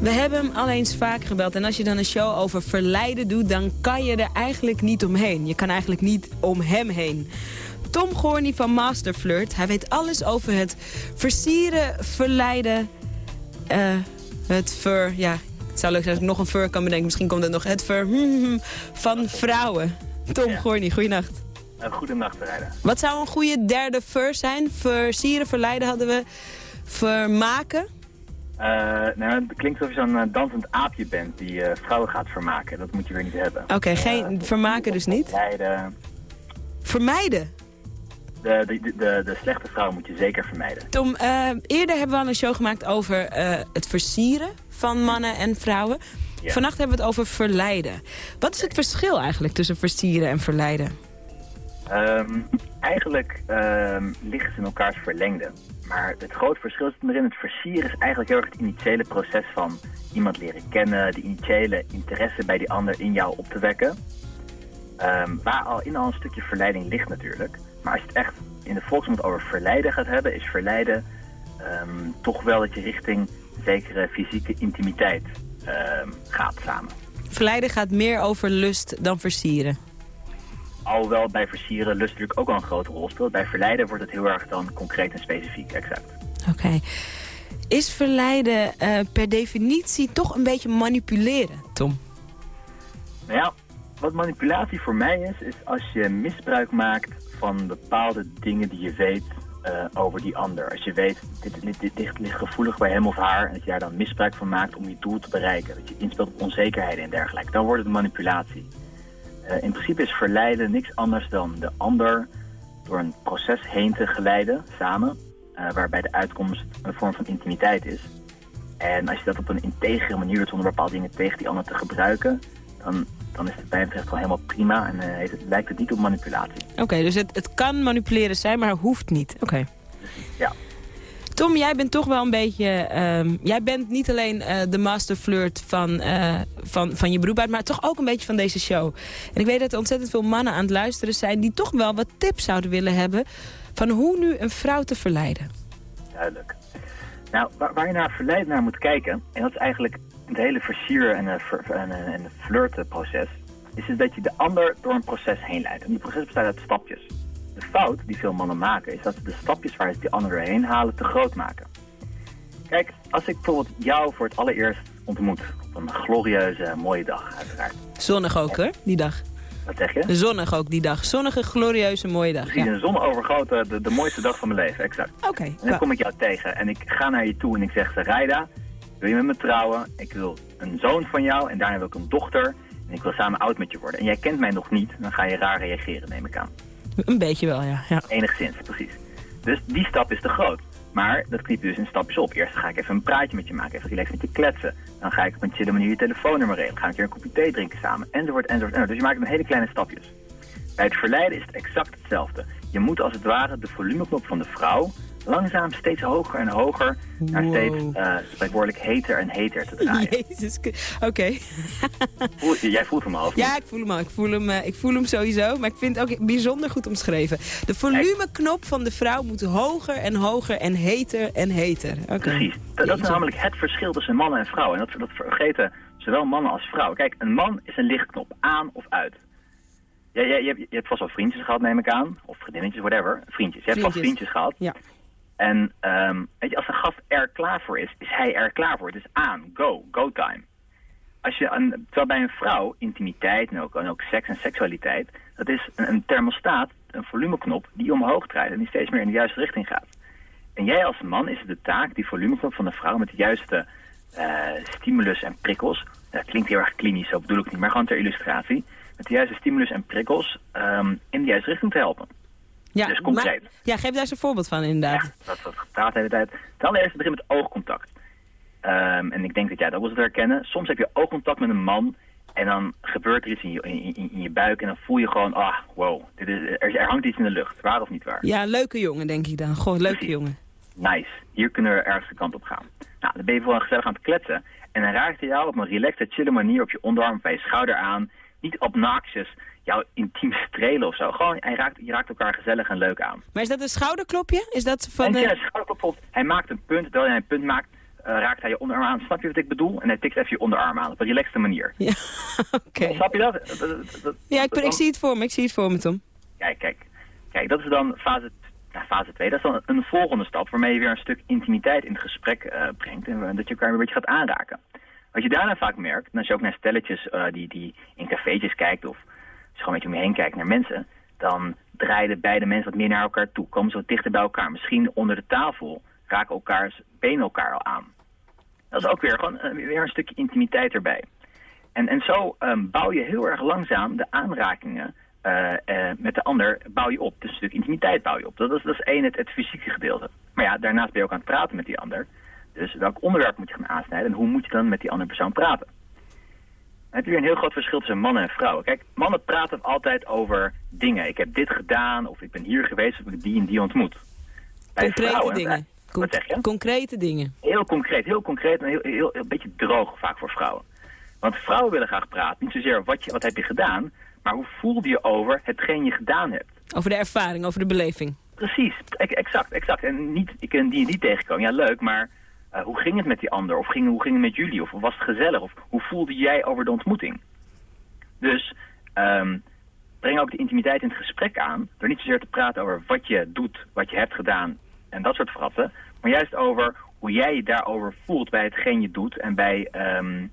We hebben hem al eens vaak gebeld. En als je dan een show over verleiden doet, dan kan je er eigenlijk niet omheen. Je kan eigenlijk niet om hem heen. Tom Gorny van Master Flirt. Hij weet alles over het versieren, verleiden, eh, het ver... Ja, het zou leuk zijn als ik nog een ver kan bedenken. Misschien komt het nog het ver van vrouwen. Tom Gorny, goeienacht. Een goede nacht, Rijden. Wat zou een goede derde ver zijn? Versieren, verleiden hadden we. Vermaken? Eh, nou, het klinkt alsof je zo'n eh, dansend aapje bent die eh, vrouwen gaat vermaken. Dat moet je weer niet hebben. Oké, geen vermaken dus niet? Leiden. Vermijden? De, de, de, de slechte vrouw moet je zeker vermijden. Tom, eerder hebben we al een show gemaakt over het versieren van mannen en vrouwen. Ja. Vannacht hebben we het over verleiden. Wat is het verschil eigenlijk tussen versieren en verleiden? Um, eigenlijk um, liggen ze in elkaars verlengde. Maar het grote verschil is erin, het versieren is eigenlijk heel erg het initiële proces van iemand leren kennen, de initiële interesse bij die ander in jou op te wekken. Um, waar al in al een stukje verleiding ligt natuurlijk. Maar als je het echt in de volksmond over verleiden gaat hebben, is verleiden toch wel dat je richting zekere fysieke intimiteit gaat samen. Verleiden gaat meer over lust dan versieren? Alhoewel bij versieren lust natuurlijk ook al een grote rol speelt. Bij verleiden wordt het heel erg dan concreet en specifiek, exact. Oké. Okay. Is verleiden uh, per definitie toch een beetje manipuleren, Tom? Nou ja, wat manipulatie voor mij is, is als je misbruik maakt van bepaalde dingen die je weet uh, over die ander. Als je weet, dit, dit, dit, dit, ligt gevoelig bij hem of haar... en dat je daar dan misbruik van maakt om je doel te bereiken. Dat je inspeelt op onzekerheden en dergelijke. Dan wordt het manipulatie. Uh, in principe is verleiden niks anders dan de ander door een proces heen te geleiden, samen... Uh, waarbij de uitkomst een vorm van intimiteit is. En als je dat op een integere manier doet zonder bepaalde dingen tegen die ander te gebruiken... dan dan is het bij betreft wel helemaal prima en uh, het, lijkt het niet op manipulatie. Oké, okay, dus het, het kan manipuleren zijn, maar hoeft niet. Oké. Okay. Ja. Tom, jij bent toch wel een beetje... Um, jij bent niet alleen uh, de masterflirt van, uh, van, van je uit... maar toch ook een beetje van deze show. En ik weet dat er ontzettend veel mannen aan het luisteren zijn... die toch wel wat tips zouden willen hebben... van hoe nu een vrouw te verleiden. Duidelijk. Nou, waar, waar je naar verleid naar moet kijken... en dat is eigenlijk het hele versier- en, en, en flirtenproces... is dat je de ander door een proces heen leidt. En die proces bestaat uit stapjes. De fout die veel mannen maken is dat ze de stapjes waar ze die ander doorheen halen te groot maken. Kijk, als ik bijvoorbeeld jou voor het allereerst ontmoet... op een glorieuze, mooie dag uiteraard. Zonnig ook hoor, die dag. Wat zeg je? Zonnig ook die dag. Zonnige, glorieuze, mooie dag. Precies, ja. een zonovergoten, de, de mooiste dag van mijn leven, exact. Oké. Okay, en dan kom ik jou tegen en ik ga naar je toe en ik zeg... Rijda, wil je met me trouwen? Ik wil een zoon van jou en daarna wil ik een dochter. En ik wil samen oud met je worden. En jij kent mij nog niet, dan ga je raar reageren, neem ik aan. Een beetje wel, ja. ja. Enigszins, precies. Dus die stap is te groot. Maar dat knipt dus in stapjes op. Eerst ga ik even een praatje met je maken, even relaxed met je kletsen. Dan ga ik op een chille manier je telefoonnummer regelen. Ga ik keer een kopje thee drinken samen, enzovoort, enzovoort, enzovoort. Dus je maakt een hele kleine stapjes. Bij het verleiden is het exact hetzelfde. Je moet als het ware de volumeknop van de vrouw langzaam steeds hoger en hoger naar wow. steeds uh, spreekwoordelijk heter en heter te draaien. Jezus, oké. Okay. Jij voelt hem al? Ja, ik voel hem al. Ik voel hem, uh, ik voel hem sowieso, maar ik vind het ook bijzonder goed omschreven. De volumeknop van de vrouw moet hoger en hoger en heter en heter. Okay. Precies. Dat, dat is namelijk het verschil tussen mannen en vrouwen. En dat, dat vergeten zowel mannen als vrouwen. Kijk, een man is een lichtknop, aan of uit. Ja, je, je, hebt, je hebt vast wel vriendjes gehad, neem ik aan. Of vriendinnetjes, whatever. Vriendjes. Je hebt vast vriendjes gehad. Ja. En um, weet je, als een gast er klaar voor is, is hij er klaar voor. Het is aan, go, go time. Als je terwijl bij een vrouw intimiteit en ook, en ook seks en seksualiteit, dat is een, thermostaat, een volumeknop die omhoog draait en die steeds meer in de juiste richting gaat. En jij als man is het de taak die volumeknop van de vrouw met de juiste uh, stimulus en prikkels, dat klinkt heel erg klinisch, zo bedoel ik niet, maar gewoon ter illustratie, met de juiste stimulus en prikkels um, in de juiste richting te helpen. Ja, dus concreet. Maar, ja, geef daar eens een voorbeeld van inderdaad. Ja, dat, dat praat de hele tijd. Ten allereerste begin met oogcontact. Um, en ik denk dat jij dat wel eens herkennen. Soms heb je oogcontact met een man en dan gebeurt er iets in je, in, in, in je buik en dan voel je gewoon, ah, wow, dit is, er, er, hangt iets in de lucht. Waar of niet waar? Ja, leuke jongen denk ik dan. Gewoon leuke Precies. jongen. Nice. Hier kunnen we ergens de kant op gaan. Nou, dan ben je gewoon gezellig aan het kletsen. En dan raakt hij jou op een relaxte, chille manier op je onderarm bij je schouder aan. Niet obnoxious, jou intiem strelen of zo. Gewoon, hij raakt, je raakt elkaar gezellig en leuk aan. Maar is dat een schouderklopje? Is dat van en de... Ja, een schouderklop. Hij maakt een punt, terwijl hij een punt maakt, uh, raakt hij je onderarm aan. Snap je wat ik bedoel? En hij tikt even je onderarm aan, op een relaxte manier. Ja, oké. Okay. Snap je dat? dat, dat, dat ja, ik, ik zie het voor me, ik zie het voor me, Tom. Kijk, kijk. Kijk, dat is dan fase, nou, fase 2. Dat is dan een volgende stap, waarmee je weer een stuk intimiteit in het gesprek uh, brengt. En dat je elkaar weer een beetje gaat aanraken. Wat je daarna vaak merkt, en als je ook naar stelletjes uh, die, die in cafeetjes kijkt of gewoon een beetje om je heen kijkt naar mensen, dan draaien beide mensen wat meer naar elkaar toe. Komen ze wat dichter bij elkaar. Misschien onder de tafel raken elkaars benen elkaar al aan. Dat is ook weer, gewoon, uh, weer een stukje intimiteit erbij. En, en zo um, bouw je heel erg langzaam de aanrakingen uh, uh, met de ander bouw je op. Dus een stuk intimiteit bouw je op. Dat is, dat is één, het, het fysieke gedeelte. Maar ja, daarnaast ben je ook aan het praten met die ander. Dus welk onderwerp moet je gaan aansnijden en hoe moet je dan met die andere persoon praten? Heb je weer een heel groot verschil tussen mannen en vrouwen. Kijk, mannen praten altijd over dingen. Ik heb dit gedaan, of ik ben hier geweest, of ik heb die en die ontmoet. Bij concrete vrouwen, dingen. Wat zeg je? Concrete dingen. Heel concreet, heel concreet en heel, heel, heel, een beetje droog vaak voor vrouwen. Want vrouwen willen graag praten. Niet zozeer wat, je, wat heb je gedaan, maar hoe voelde je over hetgeen je gedaan hebt. Over de ervaring, over de beleving. Precies, exact, exact. En niet, ik kan die en die tegenkomen, ja leuk, maar uh, hoe ging het met die ander? Of ging, hoe ging het met jullie? Of was het gezellig? Of hoe voelde jij over de ontmoeting? Dus um, breng ook de intimiteit in het gesprek aan... door niet zozeer te praten over wat je doet, wat je hebt gedaan en dat soort fratten... maar juist over hoe jij je daarover voelt bij hetgeen je doet... en bij, um,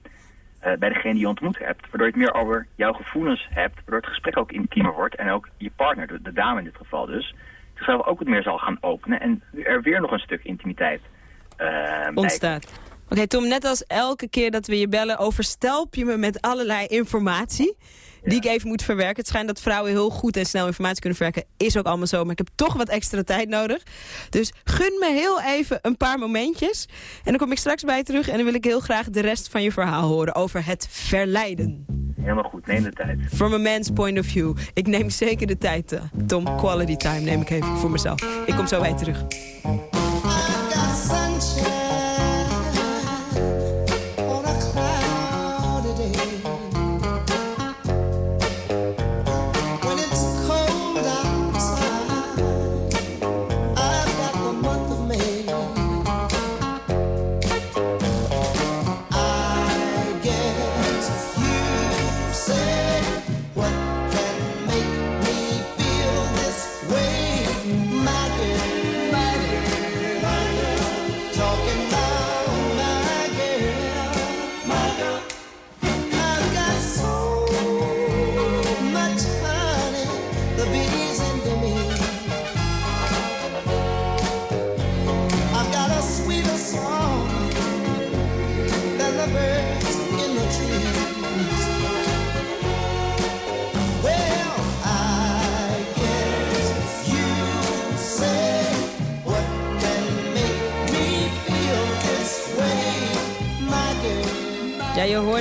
uh, bij degene die je ontmoet hebt. Waardoor je het meer over jouw gevoelens hebt... waardoor het gesprek ook intiemer wordt... en ook je partner, de, de dame in dit geval dus... zichzelf ook wat meer zal gaan openen... en er weer nog een stuk intimiteit uh, ontstaat. Oké, Tom, net als elke keer dat we je bellen, overstelp je me met allerlei informatie. Die ik even moet verwerken. Het schijnt dat vrouwen heel goed en snel informatie kunnen verwerken. Is ook allemaal zo, maar ik heb toch wat extra tijd nodig. Dus gun me heel even een paar momentjes. En dan kom ik straks bij je terug en dan wil ik heel graag de rest van je verhaal horen over het verleiden. Helemaal goed, neem de tijd. From a man's point of view. Ik neem zeker de tijd, uh, Tom. Quality time neem ik even voor mezelf. Ik kom zo bij je terug.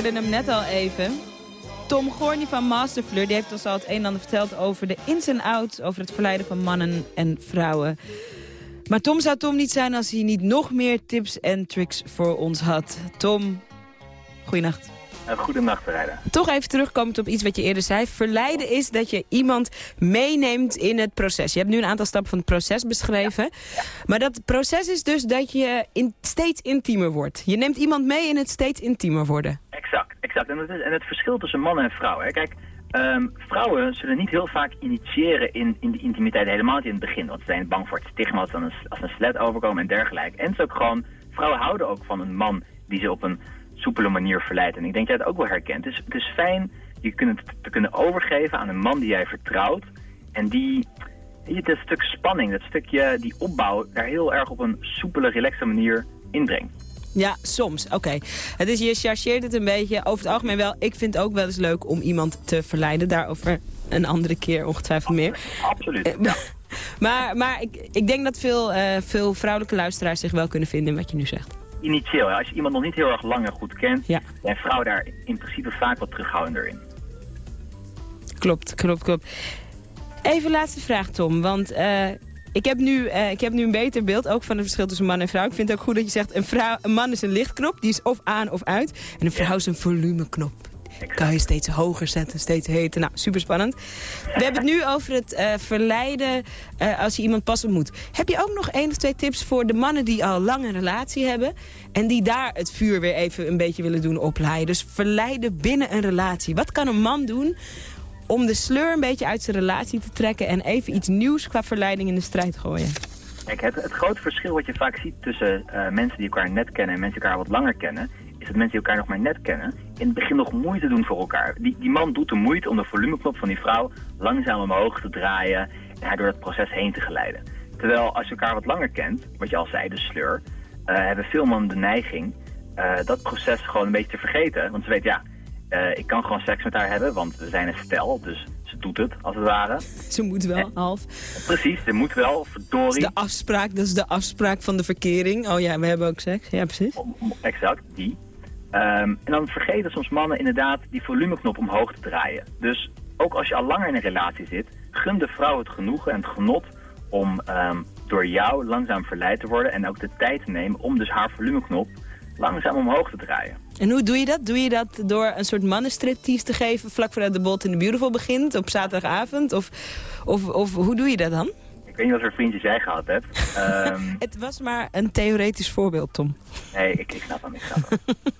Je hoorde hem net al even. Tom Gorny van Masterfleur die heeft ons al het een en ander verteld over de ins en outs... over het verleiden van mannen en vrouwen. Maar Tom zou Tom niet zijn als hij niet nog meer tips en tricks voor ons had. Tom, goeienacht. Een goede nacht, Rijden. Toch even terugkomend op iets wat je eerder zei. Verleiden is dat je iemand meeneemt in het proces. Je hebt nu een aantal stappen van het proces beschreven. Maar dat proces is dus dat je in, steeds intiemer wordt. Je neemt iemand mee in het steeds intiemer worden. Exact, exact. En het, en het verschil tussen mannen en vrouwen. Hè. Kijk, um, vrouwen zullen niet heel vaak initiëren in, in de intimiteit. Helemaal niet in het begin. Want ze zijn bang voor het stigma als een, als een slet overkomen en dergelijke. En is ook gewoon... Vrouwen houden ook van een man die ze op een soepele manier verleidt. En ik denk dat jij het ook wel herkent. Is, het is fijn je kunt te kunnen overgeven aan een man die jij vertrouwt. En die, dat stuk spanning, dat stukje, die opbouw, daar heel erg op een soepele, relaxe manier inbrengt. Ja, soms. Oké. Het is, je chargeert het een beetje. Over het algemeen wel. Ik vind het ook wel eens leuk om iemand te verleiden. Daarover een andere keer ongetwijfeld meer. Absoluut, ja. maar maar ik, ik denk dat veel, uh, veel vrouwelijke luisteraars zich wel kunnen vinden in wat je nu zegt initieel. Als je iemand nog niet heel erg lang en goed kent, ja. zijn vrouwen daar in principe vaak wat terughoudender in. Klopt, klopt, klopt. Even laatste vraag, Tom. Want uh, ik, heb nu, uh, ik heb nu een beter beeld ook van het verschil tussen man en vrouw. Ik vind het ook goed dat je zegt, een, vrouw, een man is een lichtknop, die is of aan of uit. En een vrouw is een volumeknop. Kan je steeds hoger zetten, steeds heter. Nou, super spannend. We hebben het nu over het uh, verleiden uh, als je iemand pas ontmoet. Heb je ook nog één of twee tips voor de mannen die al lang een relatie hebben... en die daar het vuur weer even een beetje willen doen oplaaien? Dus verleiden binnen een relatie. Wat kan een man doen om de sleur een beetje uit zijn relatie te trekken... en even iets nieuws qua verleiding in de strijd gooien? Kijk, het, het grote verschil wat je vaak ziet tussen uh, mensen die elkaar net kennen... en mensen die elkaar wat langer kennen is dat mensen die elkaar nog maar net kennen, in het begin nog moeite doen voor elkaar. Die, die man doet de moeite om de volumeknop van die vrouw langzaam omhoog te draaien en haar door het proces heen te geleiden. Terwijl als je elkaar wat langer kent, wat je al zei, de sleur, uh, hebben veel mannen de neiging uh, dat proces gewoon een beetje te vergeten. Want ze weten, ja, eh, ik kan gewoon seks met haar hebben, want we zijn een stel, dus ze doet het, als het ware. Ze moet wel, half. Precies, ze moet wel, verdorie. De afspraak, dat is de afspraak van de verkering. Oh ja, we hebben ook seks. Ja, precies. Exact, die. Ehm, en dan vergeten soms mannen inderdaad die volumeknop omhoog te draaien. Dus ook als je al langer in een relatie zit, gun de vrouw het genoegen en het genot om ehm, door jou langzaam verleid te worden en ook de tijd te nemen om dus haar volumeknop langzaam omhoog te draaien. En hoe doe je dat? Doe je dat door een soort mannenstriptease te geven vlak voordat de Bolt in the Beautiful begint op zaterdagavond? Of, of, of hoe doe je dat dan? Ik weet niet wat voor vriendjes jij gehad hebt. Ehm, Het was maar een theoretisch voorbeeld, Tom. nee, ik, ik snap hem, ik snap hem.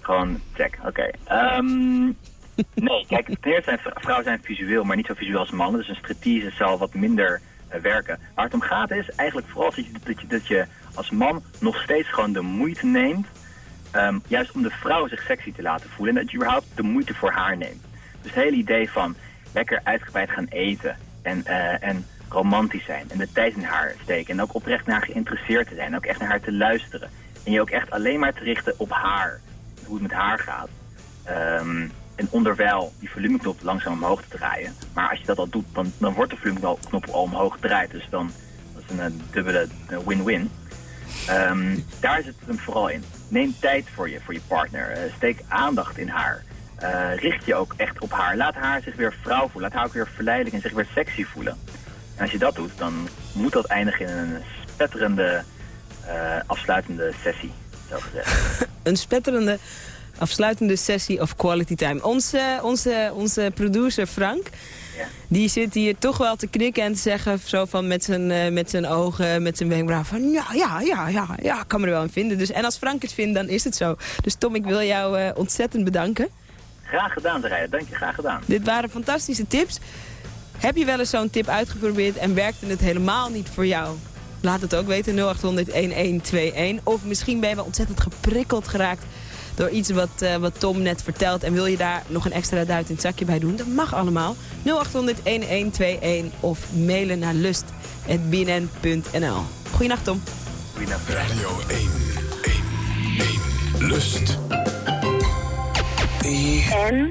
Gewoon check, oké. Ehm, nee, kijk, ten eerste zijn v- vrouwen zijn visueel, maar niet zo visueel als mannen. Dus een striptease zal wat minder eh, werken. Waar het om gaat is eigenlijk vooral dat je, dat, je, dat je als man nog steeds gewoon de moeite neemt... ehm, juist om de vrouw zich sexy te laten voelen. En dat je überhaupt de moeite voor haar neemt. Dus het hele idee van lekker uitgebreid gaan eten en, eh, en romantisch zijn. En de tijd in haar steken. En ook oprecht naar haar geïnteresseerd te zijn. En ook echt naar haar te luisteren. En je ook echt alleen maar te richten op haar. Hoe het met haar gaat. Ehm, en onderwijl die volumeknop langzaam omhoog te draaien. Maar als je dat al doet, dan, dan wordt de volumeknop al omhoog gedraaid. Dus dan is een eh, dubbele eh, win-win. Ehm, daar zit het hem vooral in. Neem tijd voor je, voor je partner. Eh, steek aandacht in haar. Eh, richt je ook echt op haar. Laat haar zich weer vrouw voelen. Laat haar ook weer verleidelijk en zich weer sexy voelen. En als je dat doet, dan moet dat eindigen in een spetterende, eh, afsluitende sessie, zo gezegd. Een spetterende afsluitende sessie of quality time. Onze, onze, onze producer Frank, die zit hier toch wel te knikken en te zeggen... zo van met zijn, eh, met zijn ogen, met zijn wenkbrauwen van... ja, ja, ja, ja, ja, kan me er wel in vinden. Dus, en als Frank het vindt, dan is het zo. Dus Tom, ik wil jou eh, ontzettend bedanken. Graag gedaan, Rijden. Dank je, graag gedaan. Dit waren fantastische tips. Heb je wel eens zo'n tip uitgeprobeerd en werkte het helemaal niet voor jou? Laat het ook weten, 0800-1121. Of misschien ben je wel ontzettend geprikkeld geraakt door iets wat, eh, wat Tom net vertelt. En wil je daar nog een extra duit in het zakje bij doen? Dat mag allemaal. 0800-1121 of mailen naar lust.bnn.nl. Goeienacht Tom. Goeienacht. Radio 1, 1, 1. Lust. En?